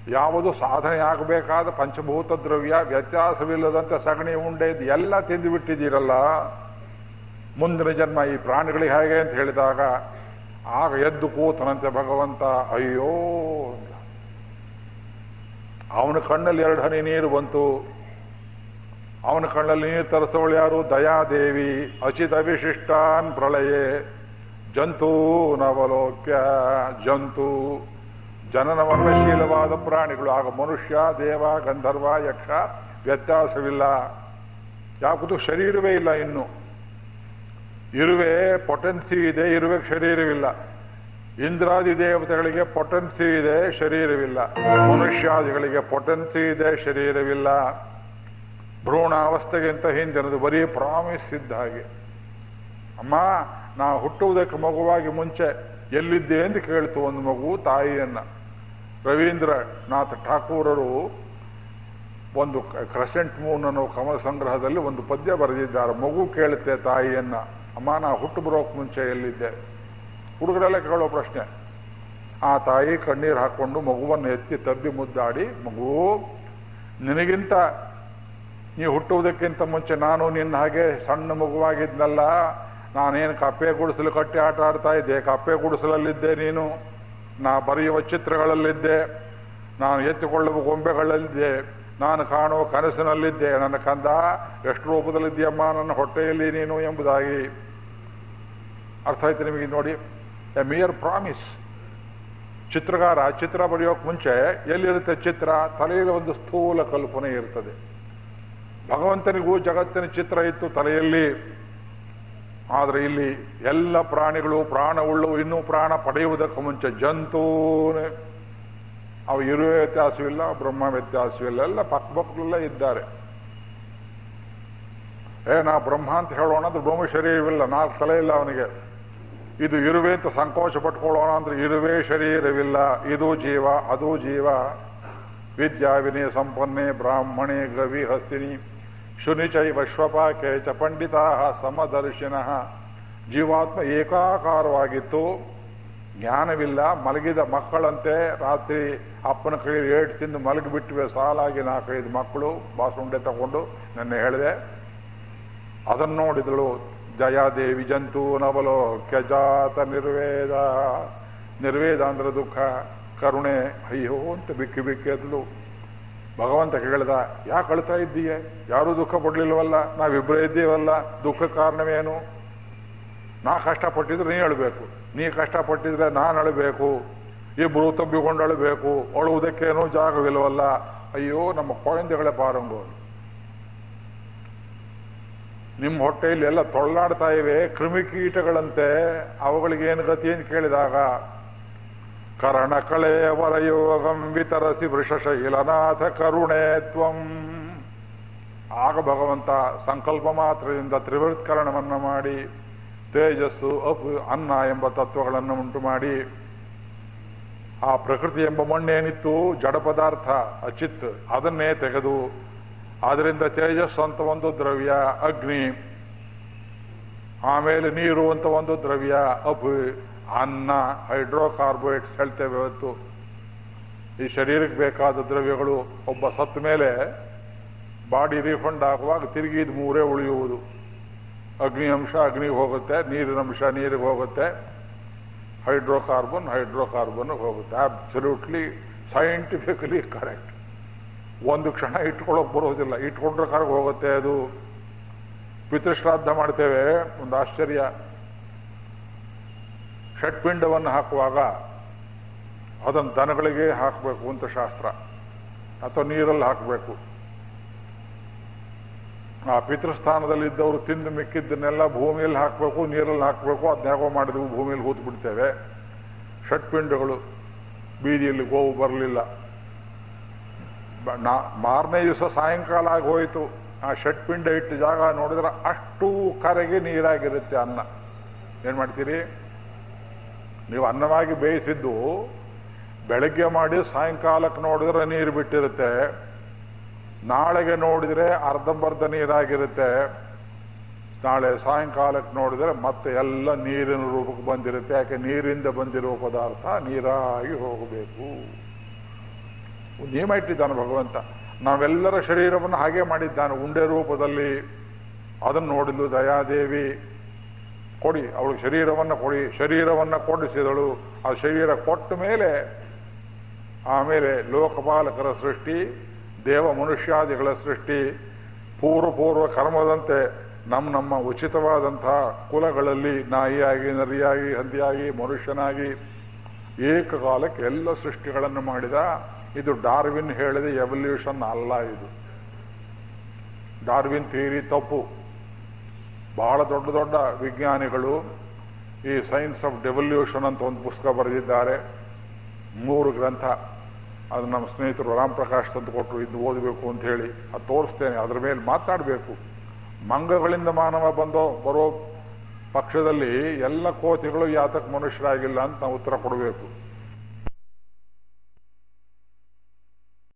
ಯಾವುದು ಸಾಧನೆ ಆಗಬೇಕಾದ ಪಂಚಭೂತ ದ್ರವ್ಯ, ವ್ಯತ್ಯಾಸವಿಲ್ಲದಂತೆ ಸಗಣಿ ಉಂಡೆ ಇದು ಎಲ್ಲ ತಿಂದು ಬಿಟ್ಟಿದ್ದೀರಲ್ಲ. ಮುಂದಿನ ಜನ್ಮ ಈ ಪ್ರಾಣಿಗಳಿಗೆ ಹೇಗೆ ಅಂತ ಹೇಳಿದಾಗ, ಆಗ ಎದ್ದು ಕೂತನಂತೆ ಭಗವಂತ, ಅಯ್ಯೋ, ಅವನ ಕಣ್ಣಲ್ಲಿ ಎರಡು ಹನಿ ನೀರು ಬಂತು. ಅವನ ಕಣ್ಣಲ್ಲಿ ನೀರು ತರಿಸೋಳು ಯಾರು? ದಯಾದೇವಿ ಅಚಿತ ವಿಶಿಷ್ಟಾನ್ ಪ್ರಳಯೇ, ಜಂತೂ ನವಲೋಕ್ಯ, ಜಂತು. ಜನನ ಮರಣಶೀಲವಾದ ಪ್ರಾಣಿಗಳು. ಆಗ ಮನುಷ್ಯ, ದೇವ, ಗಂಧರ್ವ, ಯಕ್ಷ ವ್ಯತ್ಯಾಸವಿಲ್ಲ. ಯಾವುದು ಶರೀರವೇ ಇಲ್ಲ ಇನ್ನು. ಇರುವೆ ಪೊಟೆನ್ಸಿ ಇದೆ ಇರುವೆ ಶರೀರವಿಲ್ಲ. ಇಂದ್ರಾದಿ ದೇವತೆಗಳಿಗೆ ಪೊಟೆನ್ಸಿ ಇದೆ, ಶರೀರವಿಲ್ಲ. ಮನುಷ್ಯಾದಿಗಳಿಗೆ ಪೊಟೆನ್ಸಿ ಇದೆ, ಶರೀರವಿಲ್ಲ. ಭ್ರೂಣಾವಸ್ಥೆಗಿಂತ ಹಿಂದಿನದು ಬರೀ ಪ್ರಾಮಿಸ್ ಇದ್ದ ಹಾಗೆ. ಅಮ್ಮ, ನಾ ಹುಟ್ಟುವುದಕ್ಕೆ ಮಗುವಾಗಿ ಮುಂಚೆ ಎಲ್ಲಿದ್ದೆ ಅಂತ ಕೇಳ್ತು ಒಂದು ಮಗು ತಾಯಿಯನ್ನ. ರವೀಂದ್ರನಾಥ್ ಠಾಕೂರರು ಒಂದು ಕ್ರೆಸೆಂಟ್ ಮೂನ್ ಅನ್ನೋ ಕಮಲ ಸಂಗ್ರಹದಲ್ಲಿ ಒಂದು ಪದ್ಯ ಬರೆದಿದ್ದಾರೆ. ಮಗು ಕೇಳುತ್ತೆ ತಾಯಿಯನ್ನ. ಅಮ್ಮ ಹುಟ್ಟು ಬರೋಕ್ ಮುಂಚೆ ಎಲ್ಲಿದ್ದೆ? ಹುಡುಗರೆಲ್ಲ ಕೇಳೋ ಪ್ರಶ್ನೆ. ಆ ತಾಯಿ ಕಣ್ಣೀರು ಹಾಕೊಂಡು ಮಗುವನ್ನು ಎತ್ತಿ ತಬ್ಬಿ ಮುದ್ದಾಡಿ, ಮಗು, ನಿನಗಿಂತ ನೀ ಹುಟ್ಟುವುದಕ್ಕಿಂತ ಮುಂಚೆ ನಾನು ನಿನ್ನ ಹಾಗೆ ಸಣ್ಣ ಮಗುವಾಗಿದ್ನಲ್ಲ, ನಾನೇನು ಕಪ್ಪೆ ಗುಡಿಸಲು ಕಟ್ಟಿ ಆಟ ಆಡ್ತಾ ಇದ್ದೆ? ಕಪ್ಪೆ ಗುಡಿಸಲಲ್ಲಿದ್ದೆ ನೀನು? ನಾ ಬರೆಯುವ ಚಿತ್ರಗಳಲ್ಲಿದ್ದೆ, ನಾನು ಎತ್ತಿಕೊಳ್ಳುವ ಗೊಂಬೆಗಳಲ್ಲಿದ್ದೆ, ನಾನು ಕಾಣುವ ಕನಸಿನಲ್ಲಿದ್ದೆ. ನನ್ನ ಕಂದ, ಎಷ್ಟು ರೂಪದಲ್ಲಿದ್ದೀಯಮ್ಮ? ನನ್ನ ಹೊಟ್ಟೆಯಲ್ಲಿ ನೀನು ಎಂಬುದಾಗಿ. ಅರ್ಥ ಆಯ್ತು ನಿಮಗೆ ನೋಡಿ. ಎ ಮಿಯರ್ ಪ್ರಾಮಿಸ್ ಚಿತ್ರಗಾರ, ಚಿತ್ರ ಬರೆಯೋಕೆ ಮುಂಚೆ ಎಲ್ಲಿರುತ್ತೆ ಚಿತ್ರ? ತಲೆಯಲ್ಲಿ ಒಂದು ಸ್ಥೂಲ ಕಲ್ಪನೆ ಇರ್ತದೆ. ಭಗವಂತನಿಗೂ ಜಗತ್ತಿನ ಚಿತ್ರ ಇತ್ತು ತಲೆಯಲ್ಲಿ. ಆದರೆ ಇಲ್ಲಿ ಎಲ್ಲ ಪ್ರಾಣಿಗಳು ಪ್ರಾಣವುಳ್ಳು, ಇನ್ನೂ ಪ್ರಾಣ ಪಡೆಯುವುದಕ್ಕೆ ಮುಂಚೆ ಜಂತೂನೇ. ಅವು ಇರುವ ವ್ಯತ್ಯಾಸವಿಲ್ಲ, ಬ್ರಹ್ಮ ವ್ಯತ್ಯಾಸವಿಲ್ಲ, ಎಲ್ಲ ಪಕ್ಕಪಕ್ಕಲೆಲ್ಲ ಇದ್ದಾರೆ. ಏ, ನಾ ಬ್ರಹ್ಮ ಅಂತ ಹೇಳೋಣ ಅಂದ್ರೆ ಬ್ರಹ್ಮ ಶರೀರವಿಲ್ಲ, ನಾಲ್ಕು ತಲೆ ಇಲ್ಲ ಅವನಿಗೆ. ಇದು ಇರುವೆ ಅಂತ ಸಂಕೋಚ ಪಟ್ಕೊಳ್ಳೋಣ ಅಂದ್ರೆ ಇರುವೆ ಶರೀರವಿಲ್ಲ, ಇದು ಜೀವ, ಅದು ಜೀವ. ವಿದ್ಯಾವಿನಿ ಸಂಪನ್ನೆ ಬ್ರಾಹ್ಮಣಿ ಗವಿ ಹಸ್ತಿನಿ. ಶುನಿಚೈವ ಶ್ವಪಾಕೆ ಚ ಪಂಡಿತಾ ಸಮದರ್ಶಿನ. ಜೀವಾತ್ಮ ಏಕಾಕಾರವಾಗಿತ್ತು. ಜ್ಞಾನವಿಲ್ಲ, ಮಲಗಿದ ಮಕ್ಕಳಂತೆ ರಾತ್ರಿ ಅಪ್ಪನ ಕೈ ಏಟ್ ತಿಂದು ಮಲಗಿಬಿಟ್ಟಿವೆ ಸಾಲಾಗಿ ನಾಲ್ಕೈದು ಮಕ್ಕಳು ಬಾಸುಂಡೆ ತಗೊಂಡು ನನ್ನ ಹೇಳಿದೆ. ಅದನ್ನು ನೋಡಿದಳು ಜಯಾದೇವಿ ಜಂತು ನವಲೋ ಕೆಜಾತ ನಿರ್ವೇದ. ನಿರ್ವೇದ ಅಂದ್ರೆ ದುಃಖ, ಕರುಣೆ, ಅಯ್ಯೋ ಅಂತ ಬಿಕ್ಕಿ ಬಿಕ್ಕಿ ಎದ್ಲು. ಭಗವಂತ ಕೇಳಿದ, ಯಾಕೆ ಅಳ್ತಾ ಇದ್ದೀಯ? ಯಾರೂ ದುಃಖ ಪಡ್ಲಿಲ್ವಲ್ಲ? ನಾವಿಬ್ಬರೇ ಇದ್ದೀವಲ್ಲ? ದುಃಖ ಕಾರಣವೇನು? ನಾ ಕಷ್ಟಪಟ್ಟಿದ್ರೆ ನೀ ಅಳಬೇಕು. ನೀ ಕಷ್ಟಪಟ್ಟಿದ್ರೆ ನಾನು ಅಳಬೇಕು. ಇಬ್ಬರು ತಬ್ಬಿಕೊಂಡು ಅಳಬೇಕು. ಅಳುವುದಕ್ಕೇನೂ ಜಾಗವಿಲ್ವಲ್ಲ? ಅಯ್ಯೋ, ನಮ್ಮ ಕೊಳಂದೆಗಳೇ ಪಾರಂಗು. ನಿಮ್ಮ ಹೊಟ್ಟೆಯಲ್ಲಿ ಎಲ್ಲ ತೊಳ್ಳಾಡ್ತಾ ಇವೆ. ಕ್ರಿಮಿಕೀಟಗಳಂತೆ. ಅವುಗಳಿಗೇನು ಗತಿ? ಅಂತ ಕೇಳಿದಾಗ ಕರಣ ಕಳೆ ವರಯೋಗಂ ವಿತರಸಿ ವೃಷಶೈಲನಾಥ ಕರುಣೆ ತ್ವಂ. ಆಗ ಭಗವಂತ ಸಂಕಲ್ಪ ಮಾತ್ರದಿಂದ ತ್ರಿವೃತ್ಕರಣವನ್ನು ಮಾಡಿ, ತೇಜಸ್ಸು, ಅಪು, ಅನ್ನ ಎಂಬ ತತ್ವಗಳನ್ನು ಉಂಟು ಮಾಡಿ, ಆ ಪ್ರಕೃತಿ ಎಂಬ ಮಣ್ಣೇನಿತ್ತು, ಜಡ ಪದಾರ್ಥ, ಅಚಿತ್, ಅದನ್ನೇ ತೆಗೆದು ಅದರಿಂದ ತೇಜಸ್ಸು ಅಂತ ಒಂದು ದ್ರವ್ಯ, ಅಗ್ನಿ, ಆಮೇಲೆ ನೀರು ಅಂತ ಒಂದು ದ್ರವ್ಯ, ಅಪ್ ಅನ್ನ ಹೈಡ್ರೋಕಾರ್ಬೋನೇಟ್ಸ್ ಹೇಳ್ತೇವೆ ಇವತ್ತು. ಈ ಶರೀರಕ್ಕೆ ಬೇಕಾದ ದ್ರವ್ಯಗಳು ಒಬ್ಬ ಸತ್ತ ಮೇಲೆ ಬಾಡಿ ರೀಫಂಡ್ ಆಗುವಾಗ ತಿರುಗಿ ಇದು ಮೂರೇ ಉಳಿಯುವುದು. ಅಗ್ನಿ ಅಂಶ ಅಗ್ನಿಗೆ ಹೋಗುತ್ತೆ, ನೀರಿನ ಅಂಶ ನೀರಿಗೆ ಹೋಗುತ್ತೆ, ಹೈಡ್ರೋಕಾರ್ಬನ್ ಹೈಡ್ರೋಕಾರ್ಬನ್ಗೆ ಹೋಗುತ್ತೆ. ಅಬ್ಸಲ್ಯೂಟ್ಲಿ ಸೈಂಟಿಫಿಕಲಿ ಕರೆಕ್ಟ್ ಒಂದು ಕ್ಷಣ ಇಟ್ಕೊಳ್ಳೋಕೆ ಬರೋದಿಲ್ಲ. ಇಟ್ಕೊಂಡ್ರೆ ಕರಗೆ ಹೋಗುತ್ತೆ ಅದು. ಪಿತೃಶ್ರಾದ್ದ ಮಾಡ್ತೇವೆ. ಒಂದು ಆಶ್ಚರ್ಯ. ಷಟ್ಪಿಂಡವನ್ನು ಹಾಕುವಾಗ ಅದನ್ನು ದನಗಳಿಗೆ ಹಾಕಬೇಕು ಅಂತ ಶಾಸ್ತ್ರ. ಅಥವಾ ನೀರಲ್ಲಿ ಹಾಕಬೇಕು. ಆ ಪಿತೃಸ್ಥಾನದಲ್ಲಿದ್ದವರು ತಿಂದು ಮಿಕ್ಕಿದ್ದನ್ನೆಲ್ಲ ಭೂಮಿಯಲ್ಲಿ ಹಾಕಬೇಕು, ನೀರಲ್ಲಿ ಹಾಕಬೇಕು ಅದನ್ಯಾಗೋ ಮಾಡಿದ್ವಿ, ಭೂಮಿಯಲ್ಲಿ ಹೂತು ಬಿಡ್ತೇವೆ ಷಟ್ಪಿಂಡಗಳು ಬೀದಿಯಲ್ಲಿ ಗೋವು ಬರಲಿಲ್ಲ. ನಾ, ಮಾರನೇ ದಿವಸ ಸಾಯಂಕಾಲ ಆಗಿ ಹೋಯಿತು. ಆ ಷಟ್ಪಿಂಡ ಇಟ್ಟ ಜಾಗ ನೋಡಿದ್ರೆ ಅಷ್ಟು ಕರೆಗೆ ನೀರಾಗಿರುತ್ತೆ ಅನ್ನ. ಏನು ಮಾಡ್ತೀರಿ? ನೀವು ಅನ್ನವಾಗಿ ಬೇಯಿಸಿದ್ದು ಬೆಳಗ್ಗೆ ಮಾಡಿ ಸಾಯಂಕಾಲಕ್ಕೆ ನೋಡಿದ್ರೆ ನೀರು ಬಿಟ್ಟಿರುತ್ತೆ. ನಾಳೆಗೆ ನೋಡಿದರೆ ಅರ್ಧಂಬರ್ಧ ನೀರಾಗಿರುತ್ತೆ. ನಾಳೆ ಸಾಯಂಕಾಲಕ್ಕೆ ನೋಡಿದರೆ ಮತ್ತೆ ಎಲ್ಲ ನೀರಿನ ರೂಪಕ್ಕೆ ಬಂದಿರುತ್ತೆ. ಯಾಕೆ? ನೀರಿಂದ ಬಂದಿರುವ ಪದಾರ್ಥ ನೀರಾಗಿ ಹೋಗಬೇಕು. ನಿಯಮ ಇಟ್ಟಿದ್ದಾನೆ ಭಗವಂತ. ನಾವೆಲ್ಲರ ಶರೀರವನ್ನು ಹಾಗೆ ಮಾಡಿದ್ದಾನೆ. ಉಂಡೆ ರೂಪದಲ್ಲಿ ಅದನ್ನು ನೋಡಿದ್ಲು ದಯಾದೇವಿ. ಕೊಡಿ, ಅವಳು ಶರೀರವನ್ನು ಕೊಡಿ, ಶರೀರವನ್ನು ಕೊಡಿಸಿದಳು. ಆ ಶರೀರ ಕೊಟ್ಟ ಮೇಲೆ, ಆಮೇಲೆ ಲೋಕಪಾಲಕರ ಸೃಷ್ಟಿ, ದೇವ ಮನುಷ್ಯಾದಿಗಳ ಸೃಷ್ಟಿ ಪೂರ್ವ ಪೂರ್ವ ಕರ್ಮದಂತೆ ನಮ್ಮ ನಮ್ಮ ಉಚಿತವಾದಂತಹ ಕುಲಗಳಲ್ಲಿ ನಾಯಿಯಾಗಿ, ನರಿಯಾಗಿ, ಹಂದಿಯಾಗಿ, ಮನುಷ್ಯನಾಗಿ ಏಕಕಾಲಕ್ಕೆ ಎಲ್ಲ ಸೃಷ್ಟಿಗಳನ್ನು ಮಾಡಿದ. ಇದು ಡಾರ್ವಿನ್ ಹೇಳಿದ ಎವಲ್ಯೂಷನ್ ಅಲ್ಲ ಇದು. ಡಾರ್ವಿನ್ ಥಿಯರಿ ತಪ್ಪು. ಬಹಳ ದೊಡ್ಡ ದೊಡ್ಡ ವಿಜ್ಞಾನಿಗಳು ಈ ಸೈನ್ಸ್ ಆಫ್ ಡೆವಲ್ಯೂಷನ್ ಅಂತ ಒಂದು ಪುಸ್ತಕ ಬರೆದಿದ್ದಾರೆ. ಮೂರು ಗ್ರಂಥ. ಅದು ನಮ್ಮ ಸ್ನೇಹಿತರು ರಾಮ್ ಪ್ರಕಾಶ್ ತಂದು ಕೊಟ್ಟರು ಇದು ಓದಬೇಕು ಅಂತ ಹೇಳಿ. ಅದು ತೋರಿಸ್ತೇನೆ, ಅದರ ಮೇಲೆ ಮಾತಾಡಬೇಕು. ಮಂಗಗಳಿಂದ ಮಾನವ ಬಂದೋ, ಬರೋ ಪಕ್ಷದಲ್ಲಿ ಎಲ್ಲ ಕೋತಿಗಳು ಯಾತಕ್ಕೆ ಮನುಷ್ಯರಾಗಿಲ್ಲ ಅಂತ ನಾವು ಉತ್ತರ ಕೊಡಬೇಕು.